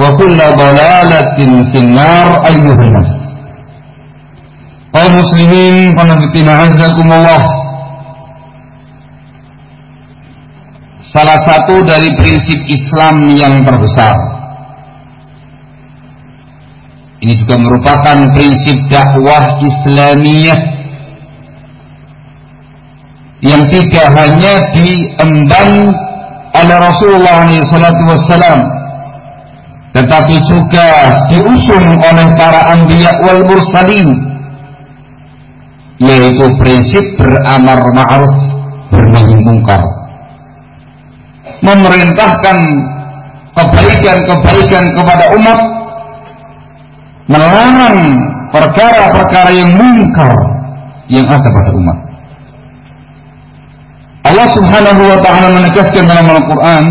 وكل ضلالة في النار أيها الناس kaum muslimin qanabitina azakumullah salah satu dari prinsip Islam yang terbesar ini juga merupakan prinsip dakwah Islamiyah yang tidak hanya diemban oleh Rasulullah SAW tetapi juga diusung oleh para anbiya wal mursalin yaitu prinsip beramar ma'ruf bernahi mungkar. Memerintahkan kebaikan-kebaikan kepada umat melarang perkara-perkara yang mungkar yang ada pada umat. Allah Subhanahu wa taala menegaskan dalam Al-Qur'an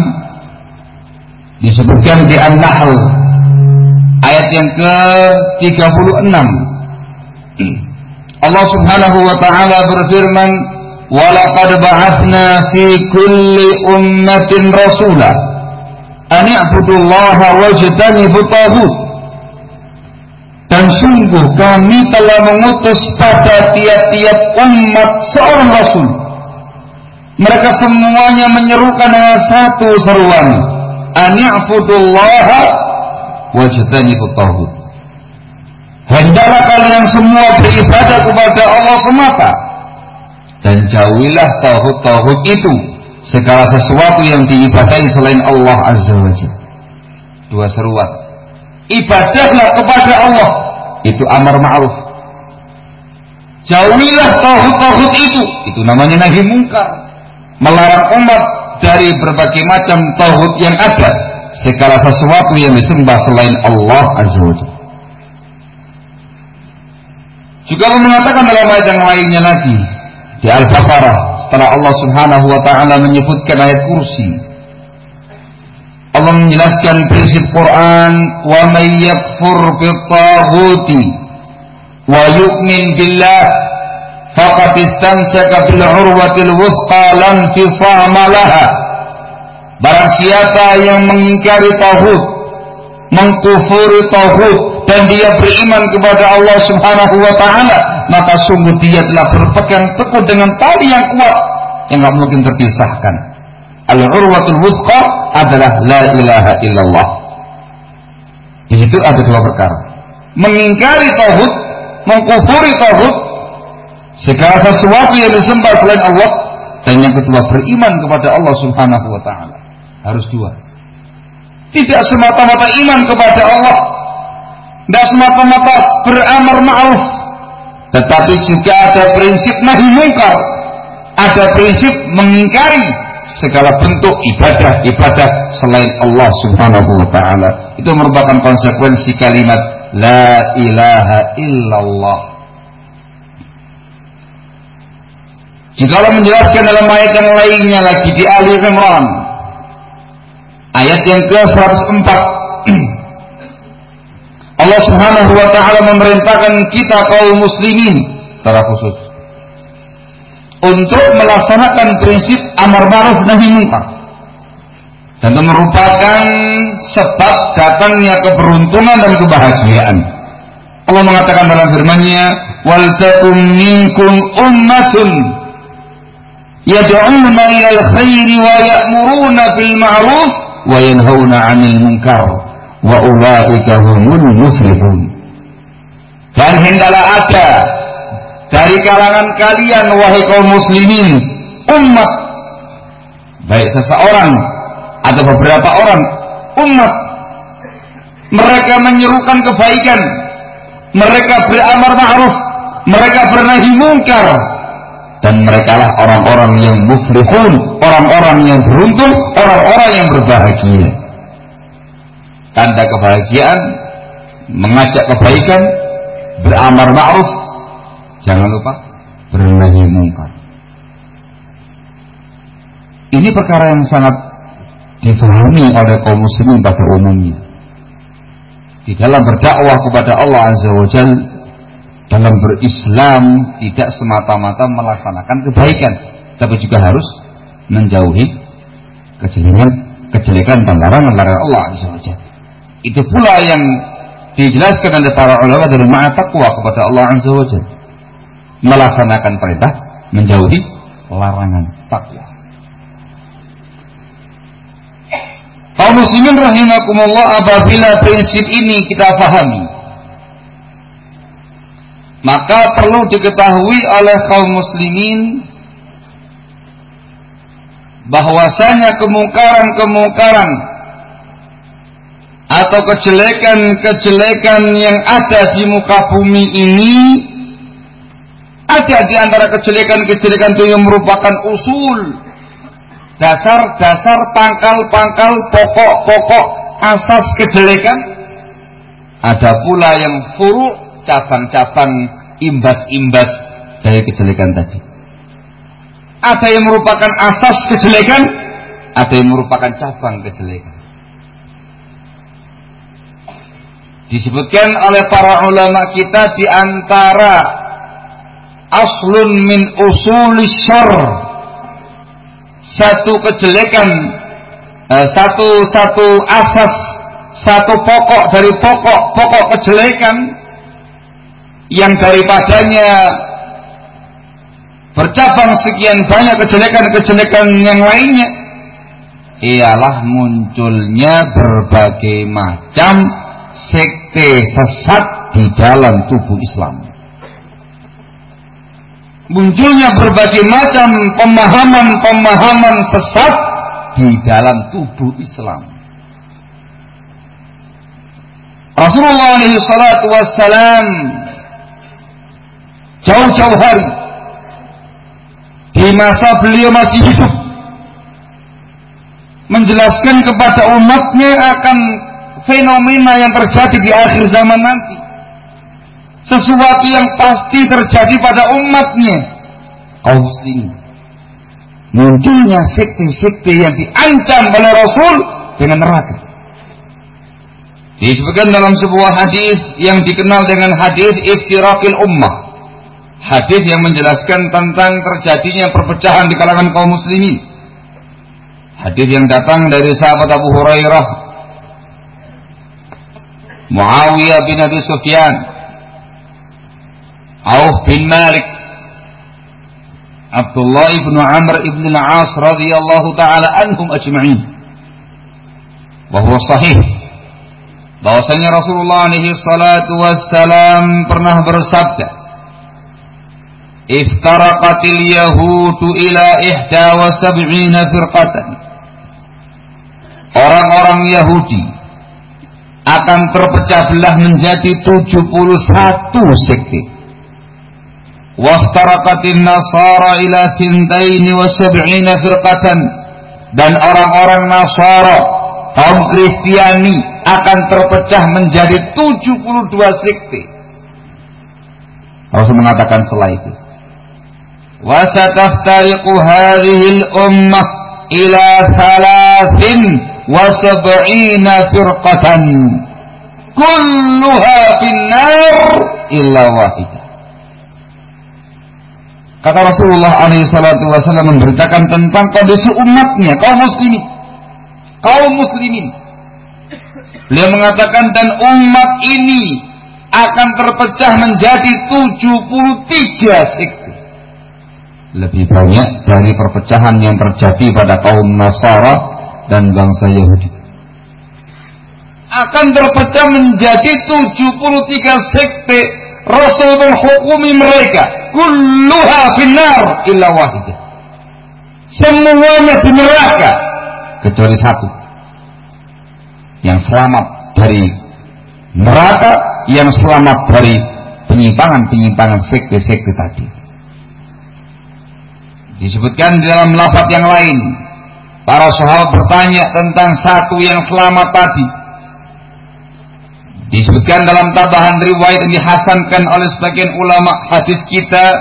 disebutkan di An-Nahl ayat yang ke-36. Allah Subhanahu wa taala berfirman walaqad ba'athna fi kulli ummatin rasula an i'budullaha wajtanibut taghut. Dan sungguh kami telah mengutus pada tiap-tiap umat seorang rasul. Mereka semuanya menyerukan dengan satu seruan ani'budullaha wajtanibut taghut. Hendaklah kalian semua beribadah kepada Allah semata dan jauhilah tauhid-tauhid itu segala sesuatu yang diibadahi selain Allah Azza wa Jalla. Dua seruan. Ibadahlah kepada Allah itu amar ma'ruf. Jauhilah tauhid-tauhid itu itu namanya nahi mungkar. Melarang umat dari berbagai macam tauhid yang ada segala sesuatu yang disembah selain Allah Azza wa Juga mengatakan dalam ayat yang lainnya lagi di Al-Baqarah setelah Allah Subhanahu wa taala menyebutkan ayat kursi Allah menjelaskan prinsip Quran wa may yakfur bi wa yu'min billah faqad istamsaka bil urwatil wuthqa lam fisama laha barang siapa yang mengingkari tauhid mengkufuri tauhid dan dia beriman kepada Allah Subhanahu wa taala, maka sungguh dia telah berpegang teguh dengan tali yang kuat yang tidak mungkin terpisahkan. Al-urwatul wuthqa adalah la ilaha illallah. Di situ ada dua perkara. Mengingkari tauhid, mengkufuri tauhid, segala sesuatu yang disembah selain Allah dan yang kedua beriman kepada Allah Subhanahu wa taala. Harus dua. Tidak semata-mata iman kepada Allah, tidak semata-mata beramar ma'ruf, tetapi juga ada prinsip nahi mungkar, ada prinsip mengingkari segala bentuk ibadah-ibadah selain Allah Subhanahu wa taala. Itu merupakan konsekuensi kalimat la ilaha illallah. Jika Allah menjelaskan dalam ayat yang lainnya lagi di Ali Imran ayat yang ke-104 Allah Subhanahu wa taala memerintahkan kita kaum muslimin secara khusus untuk melaksanakan prinsip amar ma'ruf nahi munkar. Dan itu merupakan sebab datangnya keberuntungan dan kebahagiaan. Allah mengatakan dalam firman-Nya, "Wal minkum ummatun yad'una ilal khairi wa ya'muruna bil ma'ruf wa yanhauna 'anil munkar wa ulaika humul muflihun." Dan hendaklah ada dari kalangan kalian wahai kaum muslimin umat baik seseorang atau beberapa orang umat mereka menyerukan kebaikan mereka beramar ma'ruf mereka bernahi mungkar dan mereka lah orang-orang yang muflihun orang-orang yang beruntung orang-orang yang berbahagia tanda kebahagiaan mengajak kebaikan beramar ma'ruf Jangan lupa bernahi mungkar. Ini perkara yang sangat difahami oleh kaum muslimin pada umumnya. Di dalam berdakwah kepada Allah Azza wa Jal, dalam berislam tidak semata-mata melaksanakan kebaikan, tapi juga harus menjauhi kejelekan, kejelekan dan larangan-larangan Allah Jal. Itu pula yang dijelaskan oleh para ulama dari makna takwa kepada Allah Azza wa melaksanakan perintah, menjauhi larangan takwa. Kaum muslimin rahimakumullah apabila prinsip ini kita pahami maka perlu diketahui oleh kaum muslimin bahwasanya kemungkaran-kemungkaran atau kejelekan-kejelekan yang ada di muka bumi ini ada di antara kejelekan-kejelekan itu yang merupakan usul, dasar-dasar pangkal-pangkal pokok-pokok asas kejelekan. Ada pula yang furu, cabang-cabang imbas-imbas dari kejelekan tadi. Ada yang merupakan asas kejelekan, ada yang merupakan cabang kejelekan. Disebutkan oleh para ulama kita di antara aslun min usuli syar satu kejelekan eh, satu satu asas satu pokok dari pokok-pokok kejelekan yang daripadanya bercabang sekian banyak kejelekan-kejelekan yang lainnya ialah munculnya berbagai macam sekte sesat di dalam tubuh Islam munculnya berbagai macam pemahaman-pemahaman sesat di dalam tubuh Islam. Rasulullah wassalam jauh-jauh hari. Di masa beliau masih hidup. Menjelaskan kepada umatnya akan fenomena yang terjadi di akhir zaman nanti. Sesuatu yang pasti terjadi pada umatnya. Kaum muslimin. Munculnya sekte-sekte yang diancam oleh Rasul dengan neraka. Disebutkan dalam sebuah hadis yang dikenal dengan hadis iftirakil ummah hadis yang menjelaskan tentang terjadinya perpecahan di kalangan kaum muslimin hadis yang datang dari sahabat Abu Hurairah Muawiyah bin Abi Sufyan, Auf bin Malik, Abdullah ibn Amr ibn al-As radhiyallahu taala anhum ajma'in. Bahwa sahih bahwasanya Rasulullah alaihi salatu wassalam pernah bersabda Yahudu ila ihda wa sab'ina firqatan Orang-orang Yahudi akan terpecah belah menjadi 71 sekte Waftaraqatin nasara ila thintaini wa sab'ina firqatan dan orang-orang Nasara kaum Kristiani akan terpecah menjadi 72 sekte. Rasul mengatakan setelah itu. Wasataftariqu hadhihi al-ummah ila thalathin wa sab'ina firqatan. Kulluha finnar illa wahidah. Kata Rasulullah SAW memberitakan tentang kondisi umatnya, kaum muslimin. Kaum muslimin Beliau mengatakan dan umat ini akan terpecah menjadi 73 sekte. Lebih banyak dari perpecahan yang terjadi pada kaum Nasara dan bangsa Yahudi. Akan terpecah menjadi 73 sekte. Rasul menghukumi mereka. Kulluha finnar illa wahidah. Semuanya di neraka. Kecuali satu yang selamat dari neraka, yang selamat dari penyimpangan-penyimpangan sekte-sekte tadi. Disebutkan di dalam lafaz yang lain, para sahabat bertanya tentang satu yang selamat tadi. Disebutkan dalam tambahan riwayat yang dihasankan oleh sebagian ulama hadis kita,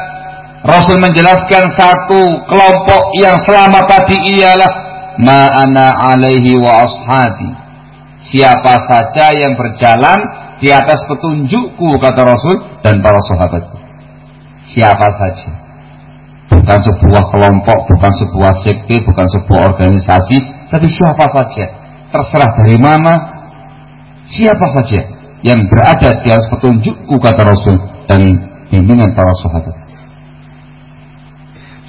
Rasul menjelaskan satu kelompok yang selamat tadi ialah ma'ana alaihi wa ashabi siapa saja yang berjalan di atas petunjukku kata Rasul dan para sahabatku. Siapa saja. Bukan sebuah kelompok, bukan sebuah sekte, bukan sebuah organisasi, tapi siapa saja. Terserah dari mana, siapa saja yang berada di atas petunjukku kata Rasul dan bimbingan para sahabat.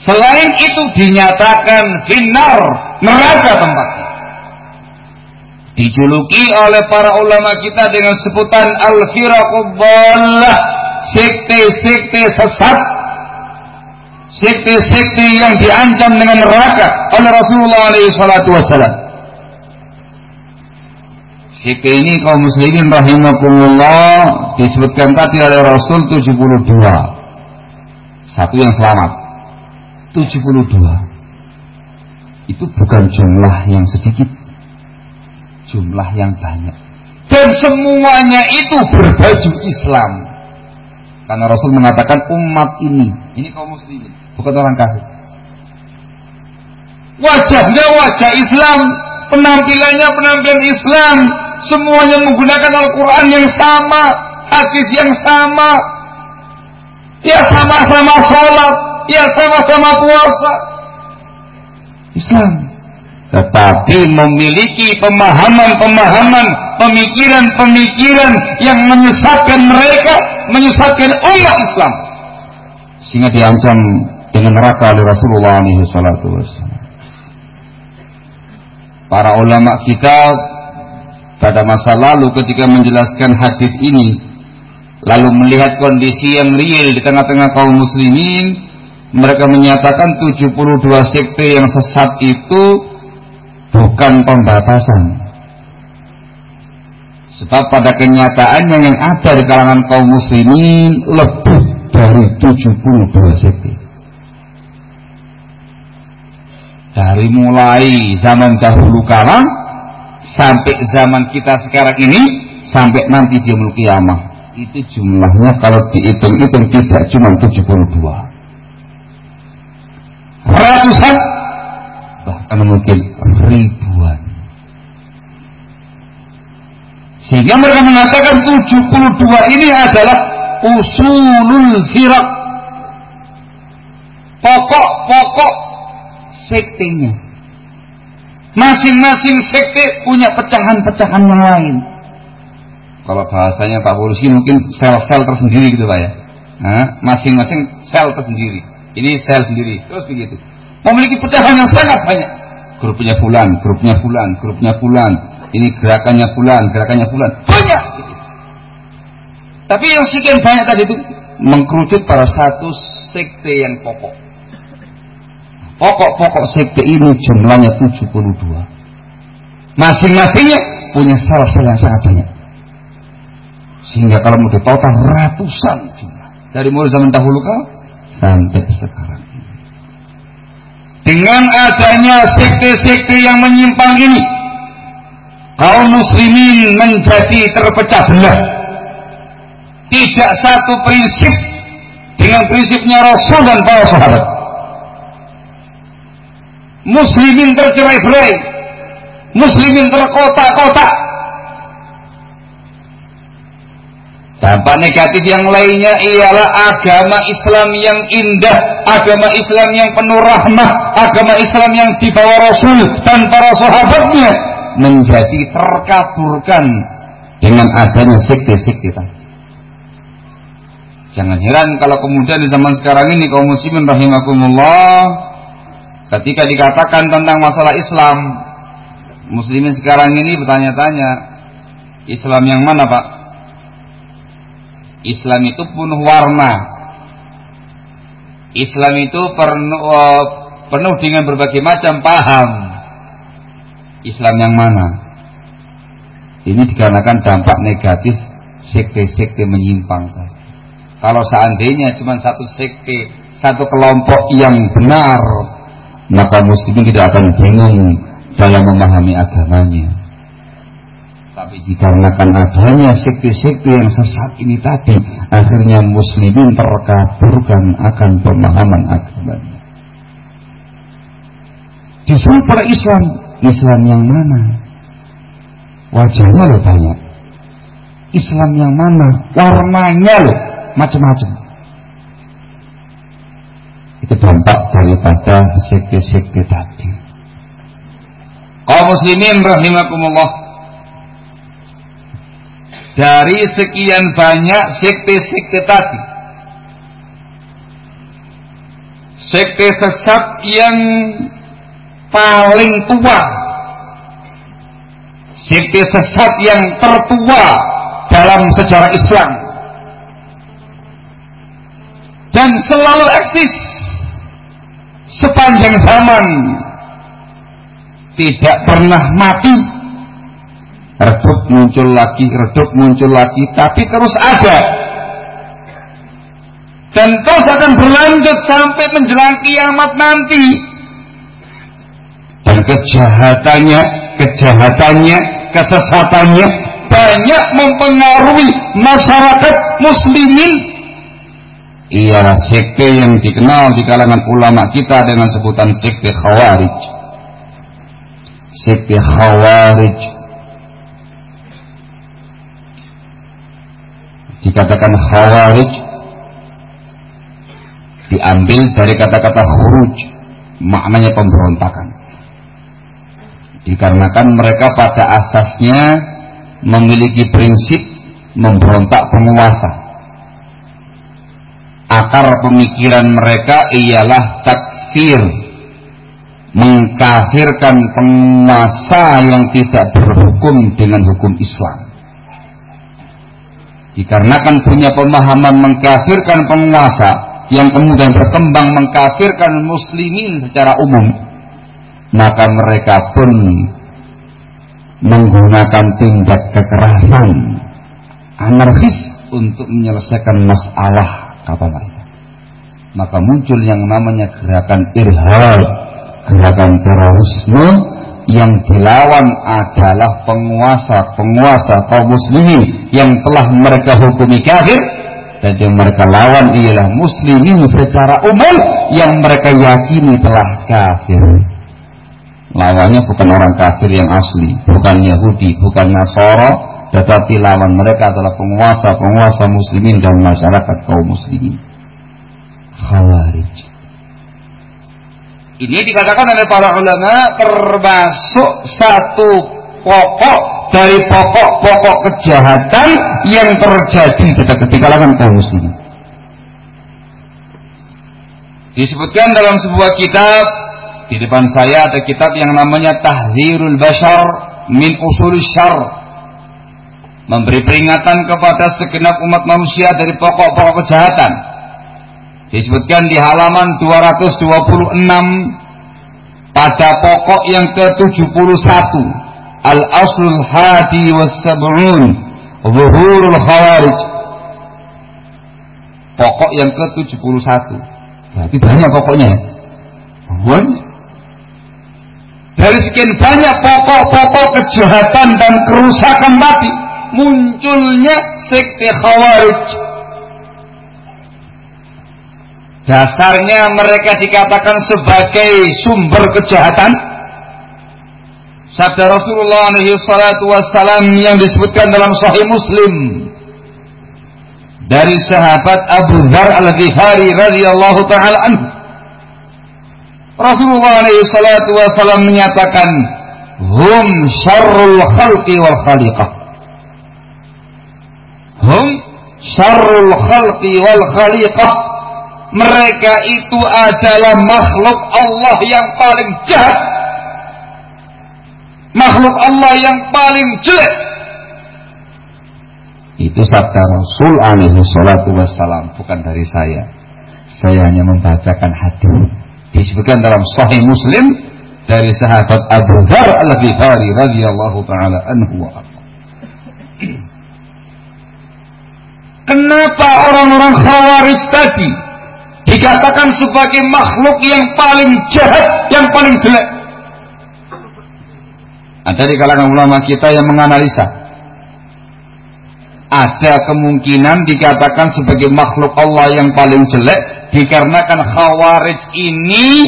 Selain itu dinyatakan finar neraka tempatnya dijuluki oleh para ulama kita dengan sebutan al-firaqudhallah sekte-sekte sesat sekte-sekte yang diancam dengan neraka oleh Rasulullah SAW sekte ini kaum muslimin rahimakumullah disebutkan tadi oleh Rasul 72 satu yang selamat. 72 itu bukan jumlah yang sedikit. Jumlah yang banyak. Dan semuanya itu berbaju Islam. Karena Rasul mengatakan umat ini, ini kaum muslimin, bukan orang kafir. Wajahnya wajah Islam, penampilannya penampilan Islam, semuanya menggunakan Al-Quran yang sama, hadis yang sama, ya sama-sama sholat, ya sama-sama puasa. Islam tetapi memiliki pemahaman-pemahaman, pemikiran-pemikiran yang menyesatkan mereka, menyesatkan umat Islam. Sehingga diancam dengan neraka oleh Rasulullah SAW. Para ulama kita pada masa lalu ketika menjelaskan hadis ini, lalu melihat kondisi yang real di tengah-tengah kaum muslimin, mereka menyatakan 72 sekte yang sesat itu bukan pembatasan. Sebab pada kenyataannya yang ada di kalangan kaum muslimin lebih dari 72 sekte. Dari mulai zaman dahulu kala sampai zaman kita sekarang ini sampai nanti di kiamah itu jumlahnya kalau dihitung-hitung tidak cuma 72 ratusan bahkan mungkin ribuan. Sehingga mereka mengatakan 72 ini adalah usulul firak. Pokok-pokok sektenya. Masing-masing sekte punya pecahan-pecahan yang lain. Kalau bahasanya Pak Polisi mungkin sel-sel tersendiri gitu Pak ya. Masing-masing sel tersendiri. Ini sel sendiri. Terus begitu. Memiliki pecahan yang sangat banyak. Grupnya bulan, grupnya bulan, grupnya bulan. Ini gerakannya bulan, gerakannya bulan. Banyak. Tapi yang sekian banyak tadi itu mengkerucut pada satu sekte yang pokok. Pokok-pokok sekte ini jumlahnya 72. Masing-masingnya punya sel-sel yang sangat banyak. Sehingga kalau mau ditotal ratusan jumlah. Dari mulai zaman dahulu kau sampai sekarang. Dengan adanya sekte-sekte yang menyimpang ini, kaum muslimin menjadi terpecah belah. Tidak satu prinsip dengan prinsipnya Rasul dan para sahabat. Muslimin tercerai-berai, muslimin terkotak-kotak. Dampak negatif yang lainnya ialah agama Islam yang indah, agama Islam yang penuh rahmah, agama Islam yang dibawa Rasul dan para sahabatnya menjadi terkaburkan dengan adanya sekte-sekte Jangan heran kalau kemudian di zaman sekarang ini kaum muslimin rahimakumullah ketika dikatakan tentang masalah Islam muslimin sekarang ini bertanya-tanya Islam yang mana Pak? Islam itu penuh warna. Islam itu penuh, uh, penuh dengan berbagai macam paham. Islam yang mana? Ini dikarenakan dampak negatif sekte-sekte menyimpang. Kalau seandainya cuma satu sekte, satu kelompok yang benar, maka muslimin tidak akan bingung dalam memahami agamanya. Tapi dikarenakan adanya sekte-sekte yang sesat ini tadi, akhirnya muslimin terkaburkan akan pemahaman agamanya. Disuruh pada Islam, Islam yang mana? Wajahnya loh banyak. Islam yang mana? Warnanya loh macam-macam. Itu dampak daripada sekte-sekte tadi. Kaum muslimin rahimakumullah dari sekian banyak sekte-sekte tadi. Sekte sesat yang paling tua. Sekte sesat yang tertua dalam sejarah Islam. Dan selalu eksis sepanjang zaman. Tidak pernah mati redup muncul lagi, redup muncul lagi, tapi terus ada. Dan terus akan berlanjut sampai menjelang kiamat nanti. Dan kejahatannya, kejahatannya, kesesatannya banyak mempengaruhi masyarakat muslimin. Ialah sekte yang dikenal di kalangan ulama kita dengan sebutan sekte khawarij. Sekte khawarij dikatakan khawarij. Diambil dari kata-kata khuruj. Maknanya pemberontakan. Dikarenakan mereka pada asasnya memiliki prinsip memberontak penguasa. Akar pemikiran mereka ialah takfir. Mengkafirkan penguasa yang tidak berhukum dengan hukum Islam dikarenakan punya pemahaman mengkafirkan penguasa yang kemudian berkembang mengkafirkan muslimin secara umum maka mereka pun menggunakan tindak kekerasan anarkis untuk menyelesaikan masalah kata mereka maka muncul yang namanya gerakan irhab gerakan terorisme yang dilawan adalah penguasa-penguasa kaum muslimin yang telah mereka hukumi kafir dan yang mereka lawan ialah muslimin secara umum yang mereka yakini telah kafir. Lawannya bukan orang kafir yang asli, bukan Yahudi, bukan Nasara, tetapi lawan mereka adalah penguasa-penguasa muslimin dan masyarakat kaum muslimin. Khawarij. Ini dikatakan oleh para ulama termasuk satu pokok dari pokok-pokok kejahatan yang terjadi di kalangan kaum muslimin. Disebutkan dalam sebuah kitab di depan saya ada kitab yang namanya Tahzirul Bashar min Usul Syar memberi peringatan kepada segenap umat manusia dari pokok-pokok kejahatan. Disebutkan di halaman 226 pada pokok yang ke-71 Al-Aslul Hadi was Sab'un Zuhurul Khawarij. Pokok yang ke-71 Berarti banyak pokoknya Banyak Dari sekian banyak pokok-pokok kejahatan dan kerusakan tadi Munculnya sekte Khawarij Dasarnya mereka dikatakan sebagai sumber kejahatan Sabda Rasulullah alaihi salatu wassalam yang disebutkan dalam Sahih Muslim dari sahabat Abu Dhar al-Ghifari radhiyallahu taala anhu. Rasulullah alaihi wassalam menyatakan, "Hum syarrul khalqi wal khaliqah." Hum syarrul khalqi wal khaliqah. Mereka itu adalah makhluk Allah yang paling jahat makhluk Allah yang paling jelek. Itu sabda Rasul alaihi salatu wassalam, bukan dari saya. Saya hanya membacakan hadis. Disebutkan dalam Sahih Muslim dari sahabat Abu Dhar al-Ghifari radhiyallahu taala anhu wa Kenapa orang-orang Khawarij tadi dikatakan sebagai makhluk yang paling jahat, yang paling jelek? Ada di kalangan ulama kita yang menganalisa. Ada kemungkinan dikatakan sebagai makhluk Allah yang paling jelek dikarenakan khawarij ini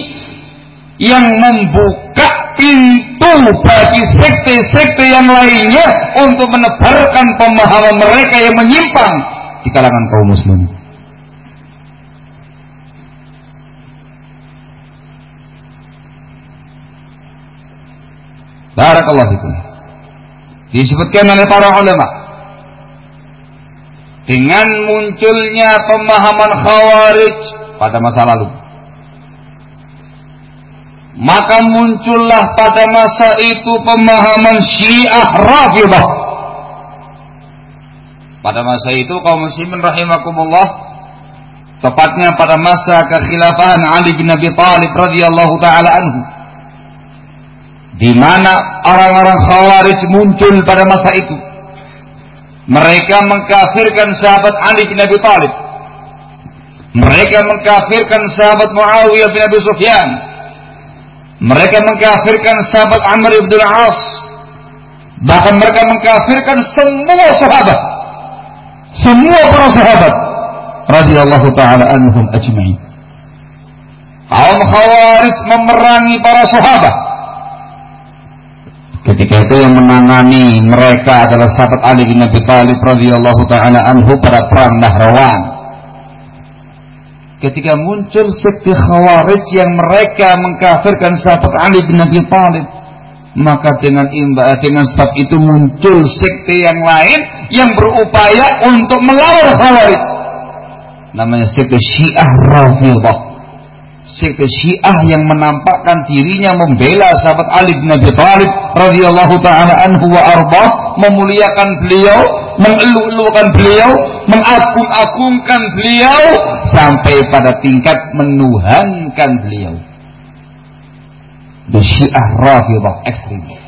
yang membuka pintu bagi sekte-sekte yang lainnya untuk menebarkan pemahaman mereka yang menyimpang di kalangan kaum muslimin. Barakallahu fikum. Disebutkan oleh para ulama. Dengan munculnya pemahaman khawarij pada masa lalu. Maka muncullah pada masa itu pemahaman syiah rafidah pada masa itu kaum muslimin rahimakumullah tepatnya pada masa kekhilafahan Ali bin Abi Thalib radhiyallahu taala anhu di mana orang-orang Khawarij muncul pada masa itu. Mereka mengkafirkan sahabat Ali bin Abi Thalib. Mereka mengkafirkan sahabat Muawiyah bin Abi Sufyan. Mereka mengkafirkan sahabat Amr bin Al-As. Bahkan mereka mengkafirkan semua sahabat. Semua para sahabat radhiyallahu taala anhum ajma'in. Kaum Khawarij memerangi para sahabat Ketika itu yang menangani mereka adalah sahabat Ali bin Abi Thalib radhiyallahu taala anhu pada perang Nahrawan. Ketika muncul sekte Khawarij yang mereka mengkafirkan sahabat Ali bin Abi Thalib, maka dengan imba dengan sebab itu muncul sekte yang lain yang berupaya untuk melawan Khawarij. Namanya sekte Syiah Rafidhah Syiah yang menampakkan dirinya membela sahabat Ali bin Abi Thalib radhiyallahu taala anhu wa arba memuliakan beliau mengeluh-elukan beliau mengagung-agungkan beliau sampai pada tingkat menuhankan beliau. Syiah Rafidah ekstremis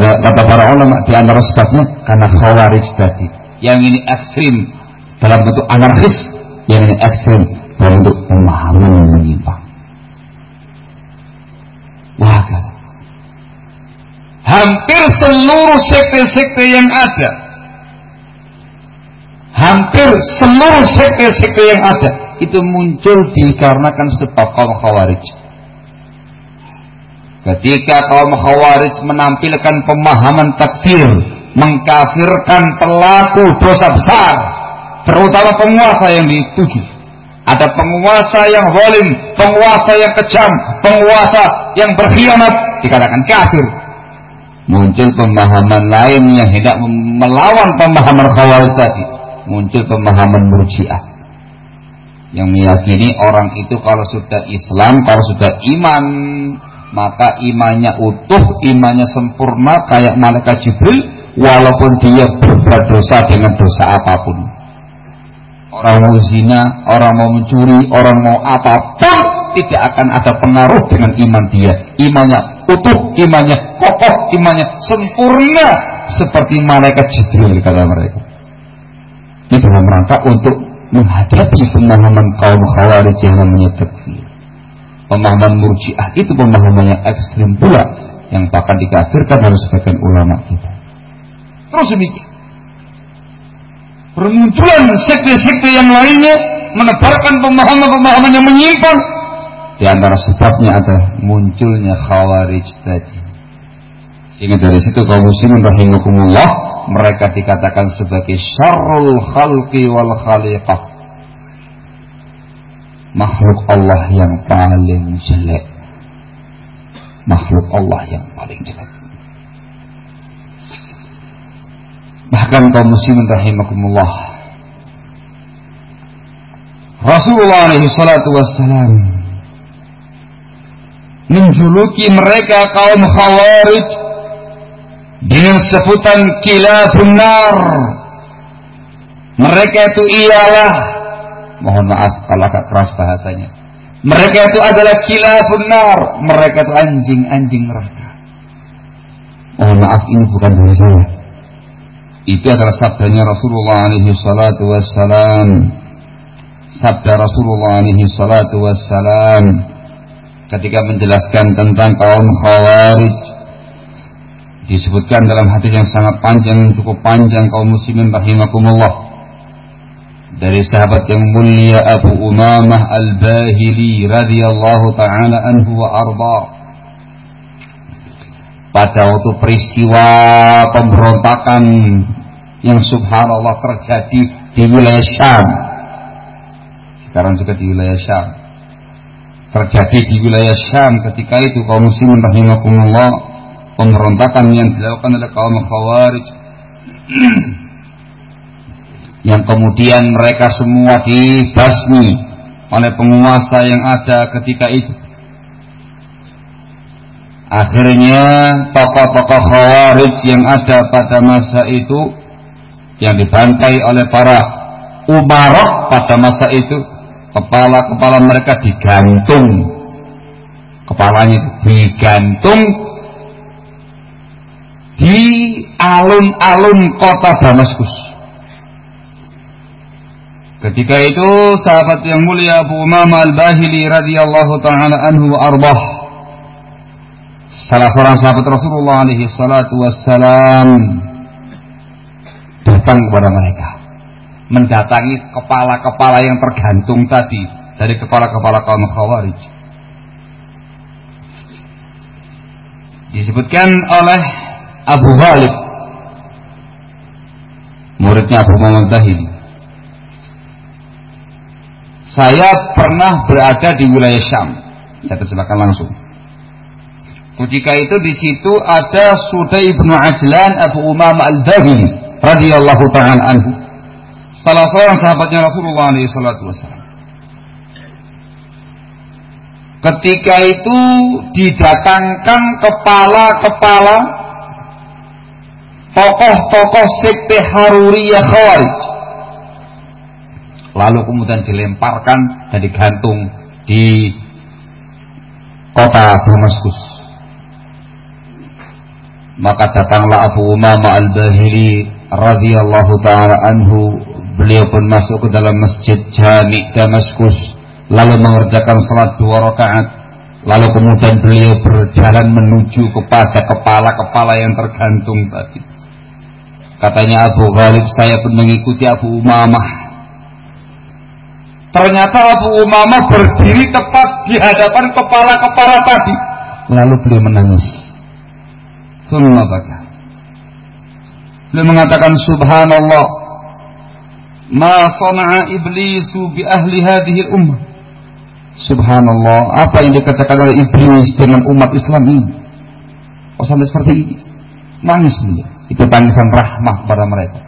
kata para ulama di antara sebabnya karena khawarij tadi. Yang ini ekstrim dalam bentuk anarkis yang ini ekstrim dan untuk pemahaman yang menyimpang. Maka hampir seluruh sekte-sekte yang ada, hampir seluruh sekte-sekte yang ada itu muncul dikarenakan sebab kaum khawarij. Ketika kaum khawarij menampilkan pemahaman takfir, mengkafirkan pelaku dosa besar, terutama penguasa yang dituju ada penguasa yang zalim, penguasa yang kejam, penguasa yang berkhianat dikatakan kafir. muncul pemahaman lain yang hendak melawan pemahaman khawarij tadi. Muncul pemahaman murjiah. Yang meyakini orang itu kalau sudah Islam kalau sudah iman maka imannya utuh imannya sempurna kayak malaikat Jibril walaupun dia berbuat dosa dengan dosa apa pun orang mau zina orang mau mencuri orang mau apa pun tidak akan ada pengaruh dengan iman dia. Imannya utuh imannya kokoh imannya sempurna seperti malaikat Jibril kata mereka. Ini dalam rangka untuk menghadapi pemahaman kaum khawarij yang namanya takfir. Pemahaman murjiah itu pemahaman yang ekstrim pula yang bahkan dikafirkan oleh sebagian ulama kita. Terus demikian bermunculan sekte-sekte yang lainnya menebarkan pemahaman-pemahaman yang menyimpang. Di antara sebabnya ada munculnya khawarij tadi. Sehingga dari situ kaum muslimin rahimakumullah mereka dikatakan sebagai syarrul khalqi wal khaliqah. Makhluk Allah yang paling jelek. Makhluk Allah yang paling jelek bahkan kaum muslimin rahimakumullah. Rasulullah alaihi salatu wassalam menjuluki mereka kaum khawarij dengan sebutan kilafun nar. Mereka itu ialah mohon maaf kalau agak keras bahasanya mereka itu adalah kilafun nar. Mereka itu anjing-anjing neraka mohon maaf ini bukan dari saya itu adalah sabdanya Rasulullah alaihi salatu wassalam. Sabda Rasulullah alaihi salatu wassalam ketika menjelaskan tentang kaum khawarij. Disebutkan dalam hadis yang sangat panjang cukup panjang kaum muslimin rahimakumullah. Dari sahabat yang mulia Abu Umamah Al-Bahili radhiyallahu taala anhu wa arba pada waktu peristiwa pemberontakan yang subhanallah terjadi di wilayah Syam. Sekarang juga di wilayah Syam. Terjadi di wilayah Syam ketika itu kaum muslimin rahimakumullah pemberontakan yang dilakukan oleh kaum Khawarij yang kemudian mereka semua dibasmi oleh penguasa yang ada ketika itu Akhirnya tokoh-tokoh khawarij yang ada pada masa itu yang dibantai oleh para umarok pada masa itu kepala-kepala mereka digantung. Kepalanya digantung di alun-alun kota Damaskus. Ketika itu sahabat yang mulia Abu Umama Al-Bahili radhiyallahu taala anhu arbah salah seorang sahabat Rasulullah alaihi salatu wassalam datang kepada mereka. Mendatangi kepala-kepala yang tergantung tadi dari kepala-kepala kaum khawarij. Disebutkan oleh Abu Ghalib muridnya Abu Muhammad saya pernah berada di wilayah Syam. Saya tersilakan langsung Ketika itu di situ ada Sudai ibnu Ajlan Abu Umam al-Bahili radhiyallahu taala anhu. Salah seorang sahabatnya Rasulullah SAW. Ketika itu didatangkan kepala-kepala tokoh-tokoh sekte Haruriyah Khawarij. Lalu kemudian dilemparkan dan digantung di kota Damaskus maka datanglah Abu Umama Al-Bahili radhiyallahu taala anhu. Beliau pun masuk ke dalam masjid Jami Damaskus lalu mengerjakan salat dua rakaat. Lalu kemudian beliau berjalan menuju kepada kepala-kepala yang tergantung tadi. Katanya Abu Ghalib saya pun mengikuti Abu Umamah. Ternyata Abu Umamah berdiri tepat di hadapan kepala-kepala tadi. Lalu beliau menangis Thumma baka. Beliau mengatakan subhanallah ma sana'a iblisu bi ahli hadhihi ummah. Subhanallah, apa yang dikerjakan oleh iblis dengan umat Islam ini? Oh sampai seperti ini. Nangis beliau. Itu tangisan rahmah kepada mereka.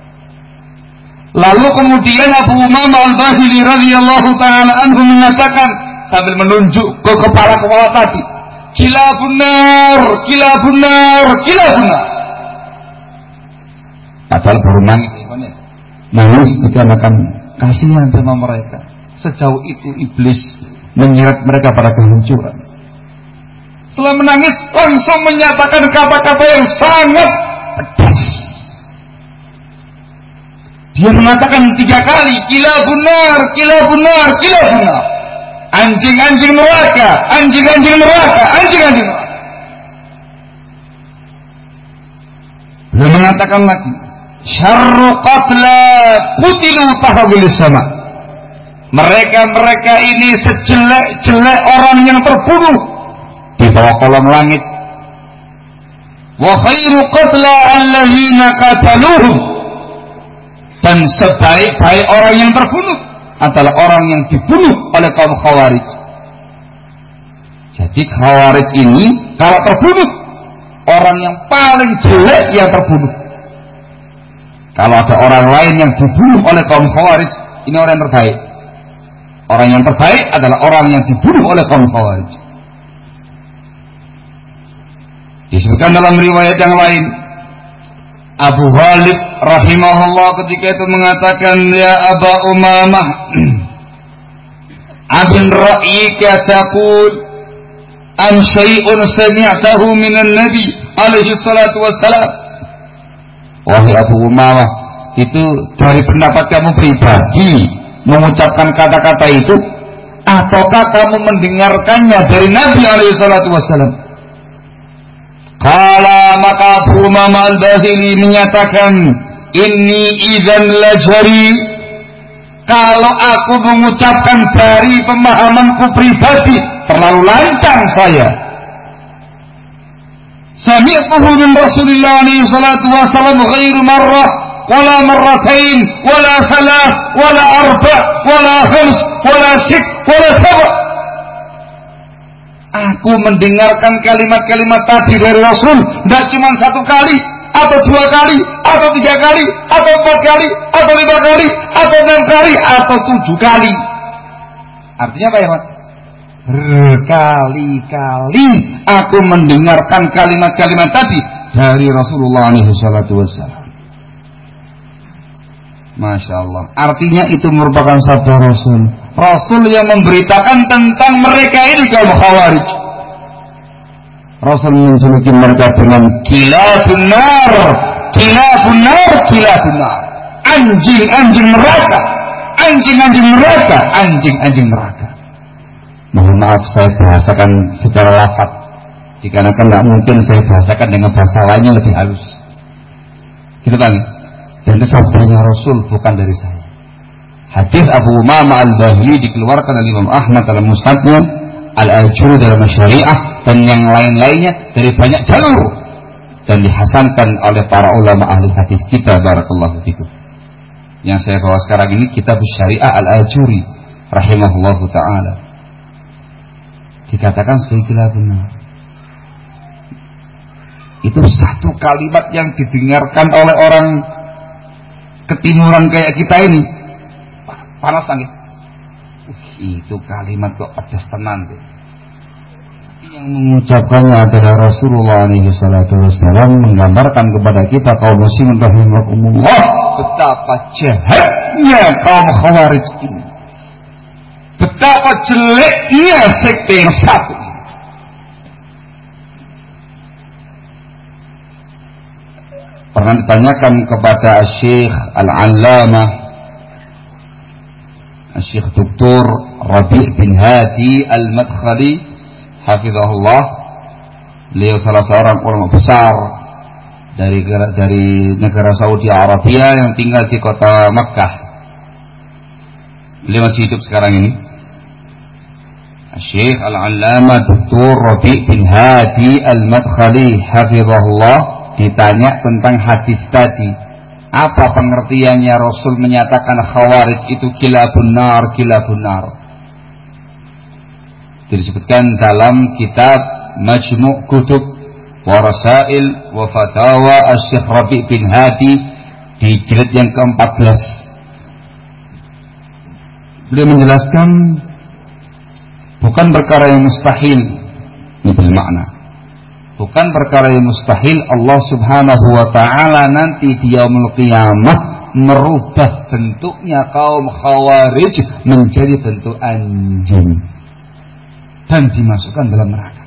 Lalu kemudian Abu Umamah Al-Bahili radhiyallahu taala anhu mengatakan sambil menunjuk ke kepala-kepala tadi, "Kila benar, kila benar, kila benar." Padahal baru nangis ya. Nangis dikarenakan kasihan sama mereka. Sejauh itu iblis menyeret mereka pada kehancuran. Setelah menangis langsung menyatakan kata-kata yang sangat pedas. Dia mengatakan tiga kali, kila benar, kila benar, kila benar. Anjing-anjing neraka, anjing-anjing neraka, anjing-anjing neraka. Beliau mengatakan lagi, syarru qatla tahabulis sama. Mereka-mereka ini sejelek-jelek orang yang terbunuh di bawah kolom langit. Wa khairu qatla allazina qataluhum. Dan sebaik-baik orang yang terbunuh adalah orang yang dibunuh oleh kaum khawarij. Jadi khawarij ini kalau terbunuh orang yang paling jelek yang terbunuh. Kalau ada orang lain yang dibunuh oleh kaum khawarij ini orang yang terbaik. Orang yang terbaik adalah orang yang dibunuh oleh kaum khawarij. Disebutkan dalam riwayat yang lain Abu Walid rahimahullah ketika itu mengatakan ya Aba Umamah Abin ra'yika taqul am syai'un sami'tahu minan nabi alaihi salatu wassalam. Wahai Abu Umamah itu dari pendapat kamu pribadi mengucapkan kata-kata itu ataukah kamu mendengarkannya dari Nabi alaihi salatu wassalam Kala maka Abu Umama al-Bahili menyatakan ini izan lajari kalau aku mengucapkan dari pemahamanku pribadi terlalu lancang saya. Sami'tuhu min Rasulillah alaihi salatu wasallam ghairu marrah wala marratain wala thalah wala arba wala khams wala sit wala sabah Aku mendengarkan kalimat-kalimat tadi dari Rasul tidak cuma satu kali atau dua kali atau tiga kali atau empat kali atau lima kali atau enam kali atau tujuh kali. Artinya apa ya Pak? Berkali-kali aku mendengarkan kalimat-kalimat tadi dari Rasulullah SAW. Masya Allah. Artinya itu merupakan sabda Rasul. Rasul yang memberitakan tentang mereka ini kaum khawarij. Rasul menjuluki mereka dengan kila benar, kila benar, kila benar. Anjing-anjing neraka, anjing-anjing neraka, anjing-anjing neraka. Mohon maaf saya bahasakan secara lafaz. Dikarenakan tidak mungkin saya bahasakan dengan bahasa lainnya lebih halus. Kita tanya. Dan itu sabdanya Rasul bukan dari saya. Hadis Abu Umama al-Bahili dikeluarkan oleh Imam Ahmad dalam musnadnya, Al-Ajuri dalam syariah dan yang lain-lainnya dari banyak jalur dan dihasankan oleh para ulama ahli hadis kita barakallahu fikum. Yang saya bawa sekarang ini kitab syariah Al-Ajuri rahimahullah taala. Dikatakan sebagai benar. Itu satu kalimat yang didengarkan oleh orang ketimuran kayak kita ini panas lagi. Uh, itu kalimat kok pedas tenang tuh yang mengucapkannya adalah Rasulullah SAW menggambarkan kepada kita kaum muslimin rahimakumullah betapa jahatnya kaum khawarij ini. Betapa jeleknya sekte yang satu pernah ditanyakan kepada Syekh Al-Allamah Syekh Dr. Rabi' bin Hadi Al-Madkhali Hafizahullah Beliau salah seorang ulama besar dari dari negara Saudi Arabia yang tinggal di kota Makkah. Beliau masih hidup sekarang ini. Syekh Al-Allamah Dr. Rabi' bin Hadi Al-Madkhali Hafizahullah ditanya tentang hadis tadi apa pengertiannya Rasul menyatakan khawarij itu gila benar gila benar disebutkan dalam kitab Majmu' Kutub wa Rasail wa Fatawa Asy-Syaikh Rabi bin Hadi di jilid yang ke-14. Beliau menjelaskan bukan perkara yang mustahil ini makna bukan perkara yang mustahil Allah Subhanahu wa taala nanti di yaumul merubah bentuknya kaum khawarij menjadi bentuk anjing dan dimasukkan dalam neraka.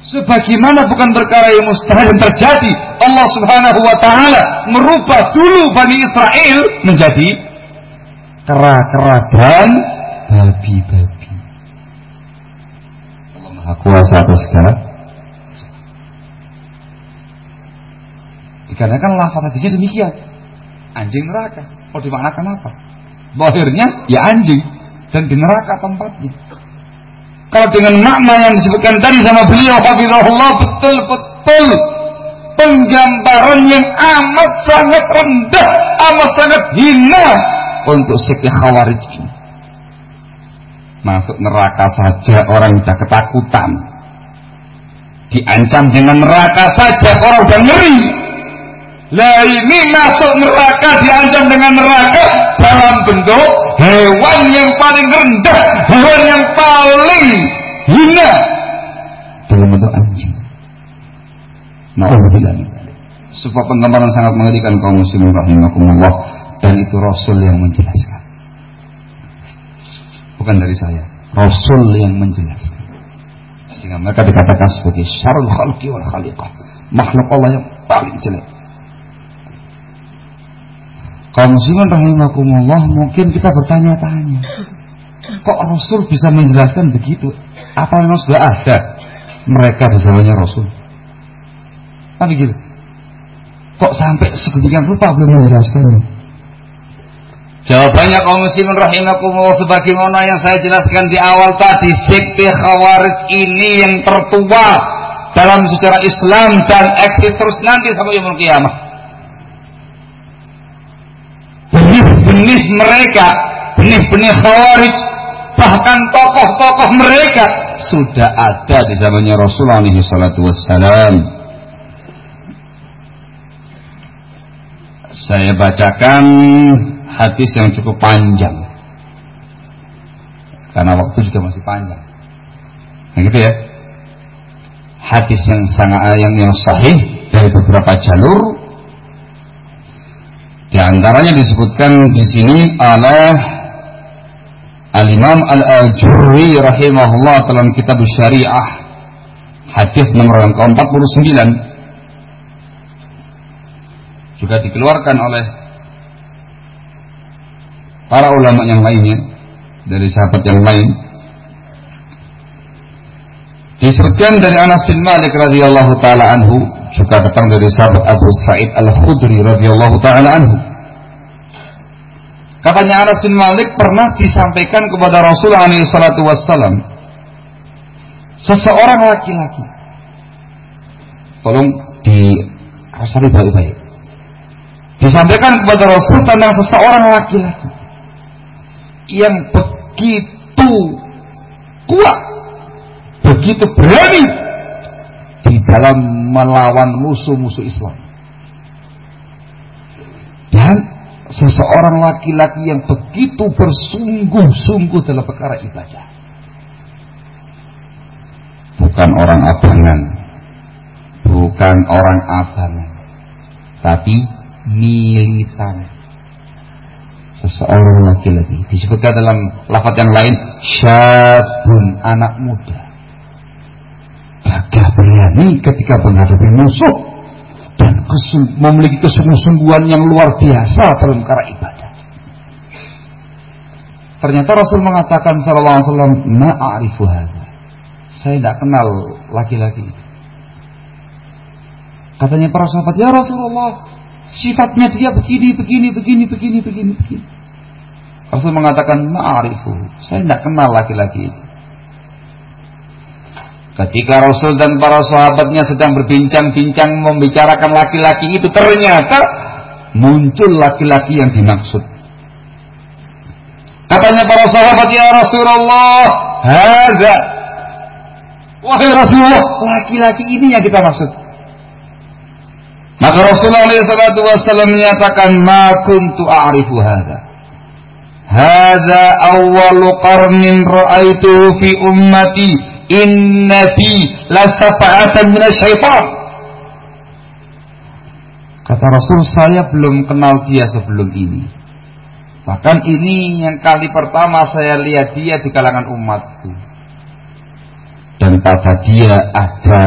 Sebagaimana bukan perkara yang mustahil yang terjadi, Allah Subhanahu wa taala merubah dulu Bani Israel menjadi kera-kera dan babi-babi. Maha Kuasa atas segala Dikarenakan lafaz hadisnya demikian. Anjing neraka. Oh dimaknakan apa? Bahirnya ya anjing dan di neraka tempatnya. Kalau dengan makna yang disebutkan tadi sama beliau Hafizahullah betul-betul penggambaran yang amat sangat rendah, amat sangat hina untuk sekte khawarij ini. Masuk neraka saja orang sudah ketakutan. Diancam dengan neraka saja orang sudah ngeri. Lah ini masuk neraka diancam dengan neraka dalam bentuk hewan yang paling rendah, hewan yang paling hina dalam bentuk anjing. Nauzubillah Sebuah penggambaran sangat mengerikan kaum muslimin rahimakumullah dan itu Rasul yang menjelaskan. Bukan dari saya, Rasul yang menjelaskan. Sehingga mereka dikatakan sebagai syarul khalqi wal khaliqah. Makhluk Allah yang paling jelek. Kaum muslimin rahimakumullah mungkin kita bertanya-tanya. Kok Rasul bisa menjelaskan begitu? Apa memang sudah ada? Mereka di zamannya Rasul. Kan begitu kok sampai sedemikian rupa belum menjelaskan Jawabannya kaum muslimin rahimakumullah sebagaimana yang saya jelaskan di awal tadi sekte khawarij ini yang tertua dalam sejarah Islam dan eksis terus nanti sampai yaumul kiamah benih-benih mereka, benih-benih khawarij, bahkan tokoh-tokoh mereka sudah ada di zamannya Rasulullah wassalam. Saya bacakan hadis yang cukup panjang. Karena waktu juga masih panjang. Nah gitu ya. Hadis yang sangat yang yang sahih dari beberapa jalur di antaranya disebutkan di sini oleh Al-Imam Al-Ajurri rahimahullah dalam kitab syariah hadis nomor yang ke-49 juga dikeluarkan oleh para ulama yang lainnya dari sahabat yang lain disebutkan dari Anas bin Malik radhiyallahu taala anhu juga datang dari sahabat Abu Sa'id Al-Khudri radhiyallahu taala anhu. Katanya Anas bin Malik pernah disampaikan kepada Rasulullah salatu wassalam seseorang laki-laki. Tolong di rasani baik-baik. Disampaikan kepada Rasul tentang seseorang laki-laki yang begitu kuat, begitu berani di dalam melawan musuh-musuh Islam. Dan seseorang laki-laki yang begitu bersungguh-sungguh dalam perkara ibadah. Bukan orang abangan, bukan orang abangan, tapi militan. Seseorang laki-laki disebutkan dalam lafaz yang lain syabun anak muda gagah berani ketika menghadapi musuh dan memiliki kesungguh-sungguhan yang luar biasa dalam cara ibadah. Ternyata Rasul mengatakan sallallahu alaihi wasallam, "Ma'arifu hadza." Saya tidak kenal laki-laki Katanya para sahabat, "Ya Rasulullah, sifatnya dia begini, begini, begini, begini, begini, begini." Rasul mengatakan, "Ma'arifu." Saya tidak kenal laki-laki itu. Ketika Rasul dan para sahabatnya sedang berbincang-bincang membicarakan laki-laki itu ternyata muncul laki-laki yang dimaksud. Katanya para sahabat ya Rasulullah, hadza Wahai Rasulullah, laki-laki ini yang kita maksud. Maka Rasulullah SAW menyatakan, Ma kuntu a'rifu hadha. Hadha awwalu qarnin ra'aituhu fi ummati. Inna fi la safa'atan syaitan. Kata Rasul, saya belum kenal dia sebelum ini. Bahkan ini yang kali pertama saya lihat dia di kalangan umatku. Dan pada dia ada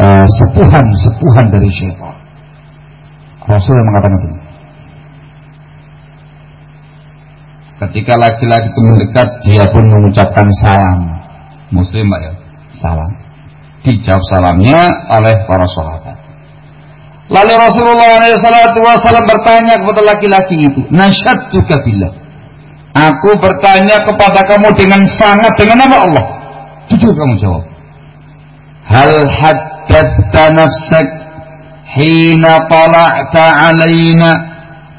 uh, sepuhan-sepuhan dari syaitan. Rasul yang mengatakan itu. Ketika laki-laki itu mendekat, dia pun mengucapkan salam. Muslim Pak ya, salam. Dijawab salamnya oleh para sahabat. Lalu Rasulullah SAW bertanya kepada laki-laki itu, Nasyadduka billah. Aku bertanya kepada kamu dengan sangat dengan nama Allah. Jujur kamu jawab. Hal haddatta nafsak hina tala'ta alaina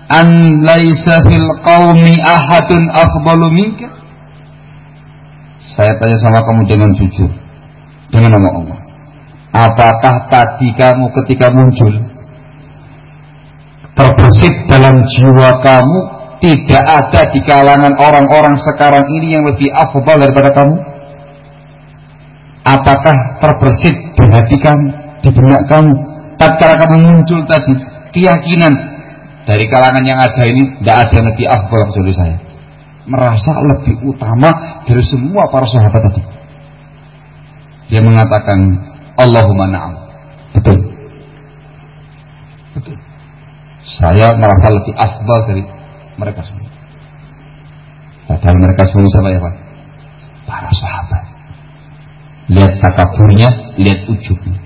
an laisa fil qaumi ahadun afdalu minka saya tanya sama kamu dengan jujur. Dengan nama Allah apakah tadi kamu ketika muncul terbesit dalam jiwa kamu tidak ada di kalangan orang-orang sekarang ini yang lebih afdal daripada kamu? Apakah terbesit di hati kamu di benak kamu tatkala kamu muncul tadi keyakinan dari kalangan yang ada ini tidak ada lebih afdal kecuali saya. Merasa lebih utama dari semua para sahabat tadi. Dia mengatakan Allahumma na'am. Betul. Betul. Saya merasa lebih afdal dari mereka semua. Padahal mereka semua siapa? Ya Pak para sahabat. Lihat takaburnya lihat ujungnya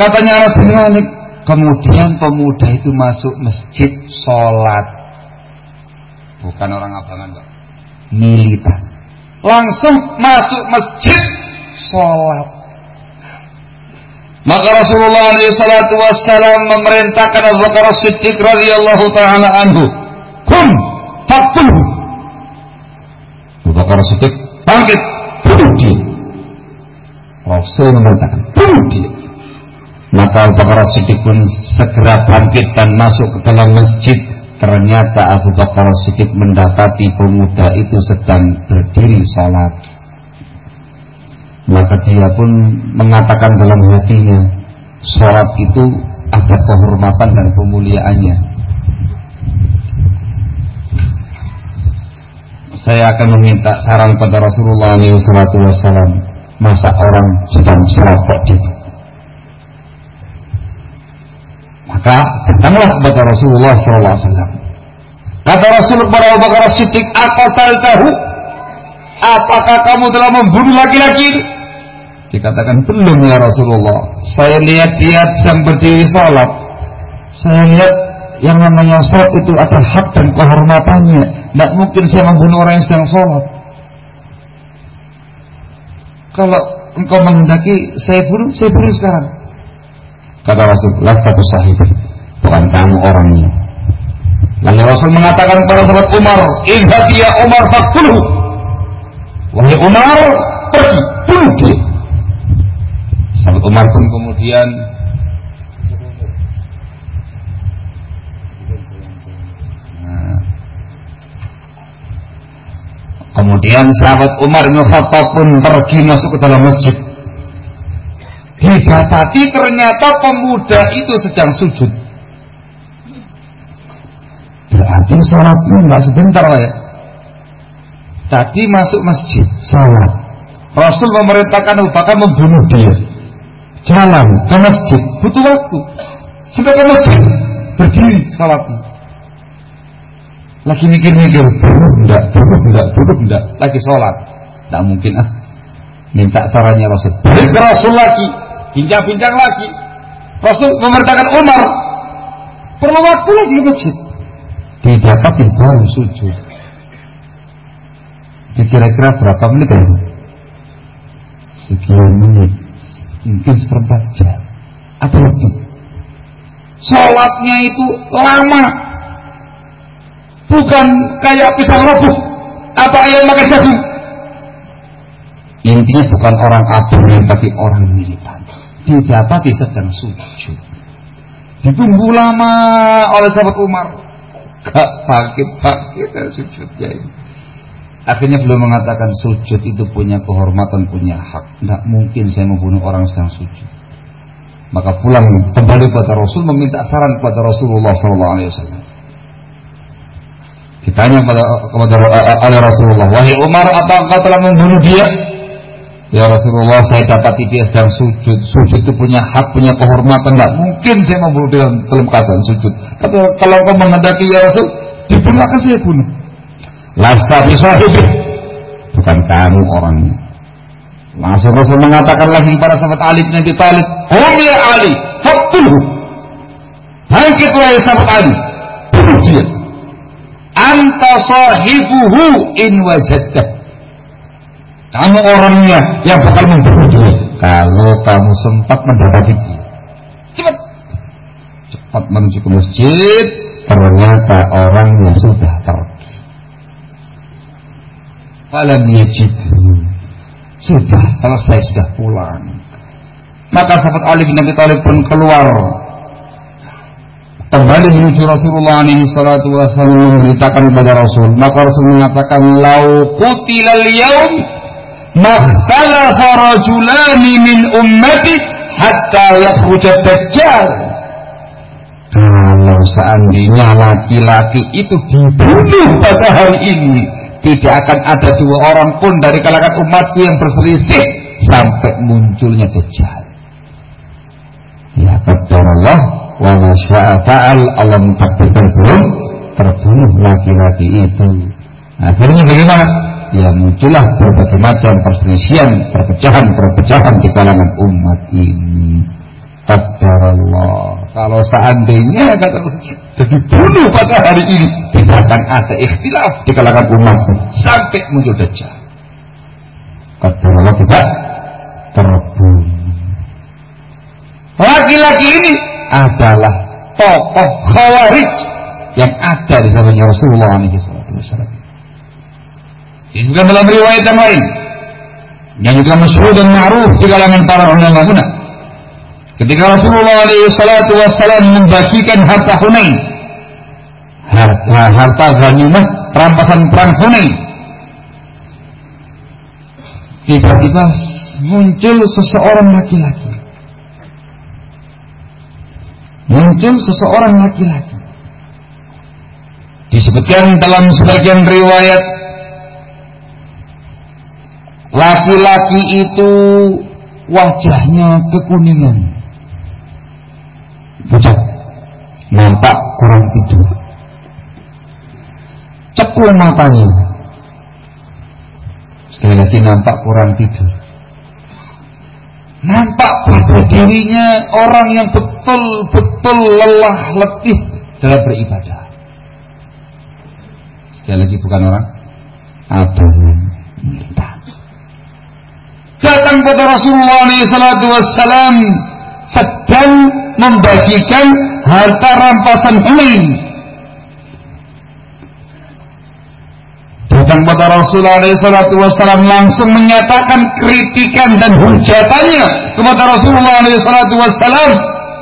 Katanya Anas bin Malik, kemudian pemuda itu masuk masjid sholat. Bukan orang abangan, Pak. Militan. Langsung masuk masjid sholat. Maka Rasulullah SAW memerintahkan Abu Bakar Siddiq radhiyallahu taala anhu, "Kum fakul." Abu Bakar Siddiq bangkit, bunuh dia. Rasul memerintahkan, bunuh dia. Maka Abu Bakar Siddiq pun segera bangkit dan masuk ke dalam masjid. Ternyata Abu Bakar Siddiq mendapati pemuda itu sedang berdiri salat. Maka dia pun mengatakan dalam hatinya, salat itu ada kehormatan dan kemuliaannya. Saya akan meminta saran pada Rasulullah SAW. Masa orang sedang salat kok Maka datanglah kepada Rasulullah SAW. Kata Rasul kepada Abu Bakar Siddiq, tahu? Apakah kamu telah membunuh laki-laki ini? Dikatakan belum ya Rasulullah. Saya lihat dia sedang berdiri salat. Saya lihat yang namanya salat itu ada hak dan kehormatannya. Tidak mungkin saya membunuh orang yang sedang salat. Kalau engkau menghendaki saya bunuh, saya bunuh sekarang. Kata Rasul, lastatu sahib. Bukan kamu orangnya. Lalu Rasul mengatakan kepada sahabat Umar, Inhat ya Umar fakuluh. Wahai Umar, pergi, bunuh dia. Sahabat Umar pun kemudian. Kemudian sahabat Umar bin Khattab pun pergi masuk ke dalam masjid didapati ternyata pemuda itu sedang sujud. Berarti sholatnya nggak sebentar ya. Tadi masuk masjid, sholat. Rasul memerintahkan Abu membunuh dia. Jalan ke masjid, butuh waktu. Sudah ke masjid, berdiri sholatnya. Lagi mikir-mikir, bunuh enggak, bunuh enggak, bunuh enggak. Lagi sholat. Tidak mungkin ah. Minta caranya Rasul. Balik Rasul lagi bincang-bincang lagi. Rasul memerintahkan Umar perlu waktu lagi ke masjid. Didapati baru sujud. Kira-kira berapa menit ya? Sekian menit. Mungkin seperempat jam. Atau lebih. Sholatnya itu lama. Bukan kayak pisang rebus. Apa ayam makan jagung. Intinya bukan orang abu tapi orang militan. Didapati sedang sujud. Ditunggu lama oleh sahabat Umar. Gak bangkit-bangkit sujudnya ini. Akhirnya belum mengatakan sujud itu punya kehormatan, punya hak. Tidak mungkin saya membunuh orang sedang sujud. Maka pulang kembali kepada Rasul meminta saran kepada Rasulullah SAW. Ditanya kepada, kepada oleh Rasulullah, wahai Umar, apa engkau telah membunuh dia? Ya Rasulullah, saya dapati dia sedang sujud. Sujud itu punya hak, punya kehormatan. Tidak mungkin saya membunuh dia dalam keadaan sujud. Kata, kalau kau mengendaki ya Rasul, dibunuh akan saya bunuh. Lasta bisahibih. Bukan kamu orangnya. Langsung Rasul mengatakan lagi kepada sahabat Ali bin Abi Talib, "Hum ya Ali, faqtulhu." Bangkit wahai sahabat Ali, bunuh dia anta sahibuhu in wajaddah kamu orangnya yang bakal membunuh dia. Kalau kamu sempat mendapati dia cepat. Cepat menuju ke masjid ternyata orangnya sudah pergi. Falam yajidu sudah selesai sudah pulang. Maka sahabat Ali bin Abi Thalib pun keluar. Kembali menuju Rasulullah alaihi salatu wasallam memberitakan kepada Rasul. Maka Rasul mengatakan lau qutilal yaum makhtalafa rajulani min ummati hatta yakhruja dajjal. Kalau seandainya laki-laki itu dibunuh pada hari ini tidak akan ada dua orang pun dari kalangan umatku yang berselisih sampai munculnya dajjal. Ya Allah wa masya'a fa'al Allah mentakdirkan belum terbunuh laki-laki itu. Akhirnya bagaimana ya muncullah berbagai macam perselisihan perpecahan-perpecahan di kalangan umat ini. Allah kalau seandainya kata jadi bunuh pada hari ini tidak akan ada ikhtilaf di kalangan umat. Sampai muncul dajjal. Allah tidak. Terbunuh. Laki-laki ini adalah tokoh khawarij yang ada di zamannya Rasulullah SAW. Disebutkan dalam riwayat yang lain yang juga masyhur dan ma'ruf di kalangan para ulama guna. Ketika Rasulullah SAW membagikan harta Hunain, harta, harta ghanimah rampasan perang Hunain, tiba-tiba muncul seseorang laki-laki muncul seseorang laki-laki. Disebutkan dalam sebagian riwayat laki-laki itu wajahnya kekuningan. Pucat. Nampak kurang tidur. Cekul matanya. Sekali lagi nampak kurang tidur nampak pada dirinya orang yang betul-betul lelah letih dalam beribadah. Sekali lagi bukan orang ada minta. Datang pada Rasulullah SAW sedang membagikan harta rampasan Hunain datang pada Rasulullah SAW langsung menyatakan kritikan dan hujatannya kepada Rasulullah SAW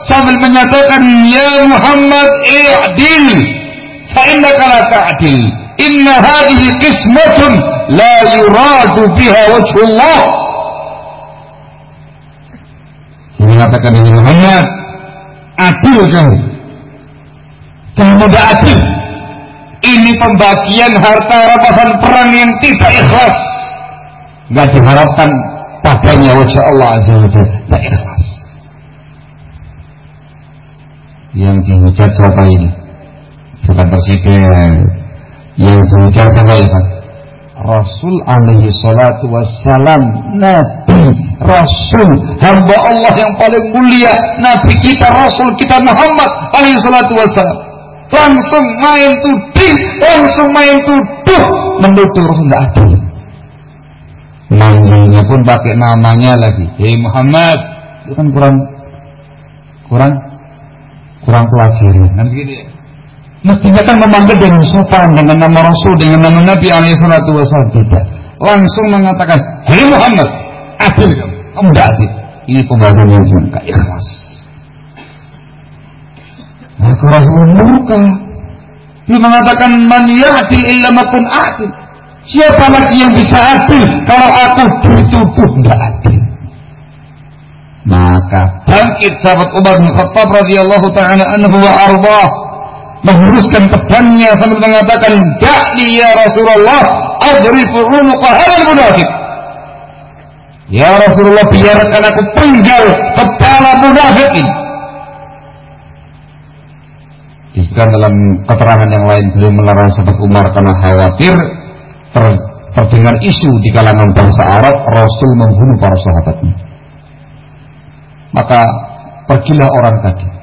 sambil menyatakan ya Muhammad i'dil fa innaka la ta'dil. Inna hadhihi qismatun la yuradu biha wajhullah mengatakan ini Muhammad adil kamu kamu tidak adil ini pembagian harta rampasan perang yang tidak ikhlas. Gak diharapkan padanya wajah Allah Azza Tidak ikhlas. Yang dihujat siapa ini? Bukan presiden. Yang dihujat siapa ini? Rasul alaihi salatu wassalam Nabi Rasul hamba Allah yang paling mulia Nabi kita Rasul kita Muhammad alaihi salatu wassalam langsung main tuding, langsung main tuduh, menuduh Rasul tidak adil. Manggilnya pun pakai namanya lagi. Hei Muhammad, itu kan kurang kurang kurang pelajaran kan begini ya. Mestinya kan memanggil dengan sopan dengan nama Rasul dengan nama Nabi alaihi salatu wasallam tidak. langsung mengatakan, Hei Muhammad, adil kamu, tidak adil. Ini pembangunan yang juga ikhlas. Maka Rasulullah murka. Dia mengatakan, Man ya'adil illa makun adil. Siapa lagi yang bisa adil kalau aku dituduh tidak adil? Maka bangkit sahabat Umar bin Khattab radhiyallahu taala anhu wa arba menghuruskan pedangnya sambil mengatakan, "Da'ni ya Rasulullah, adrifu unuqa hadzal munafiq." Ya Rasulullah, biarkan aku penggal kepala munafik ini. Disebutkan dalam keterangan yang lain beliau melarang sahabat Umar karena khawatir ter, terdengar isu di kalangan bangsa Arab Rasul membunuh para sahabatnya. Maka pergilah orang tadi.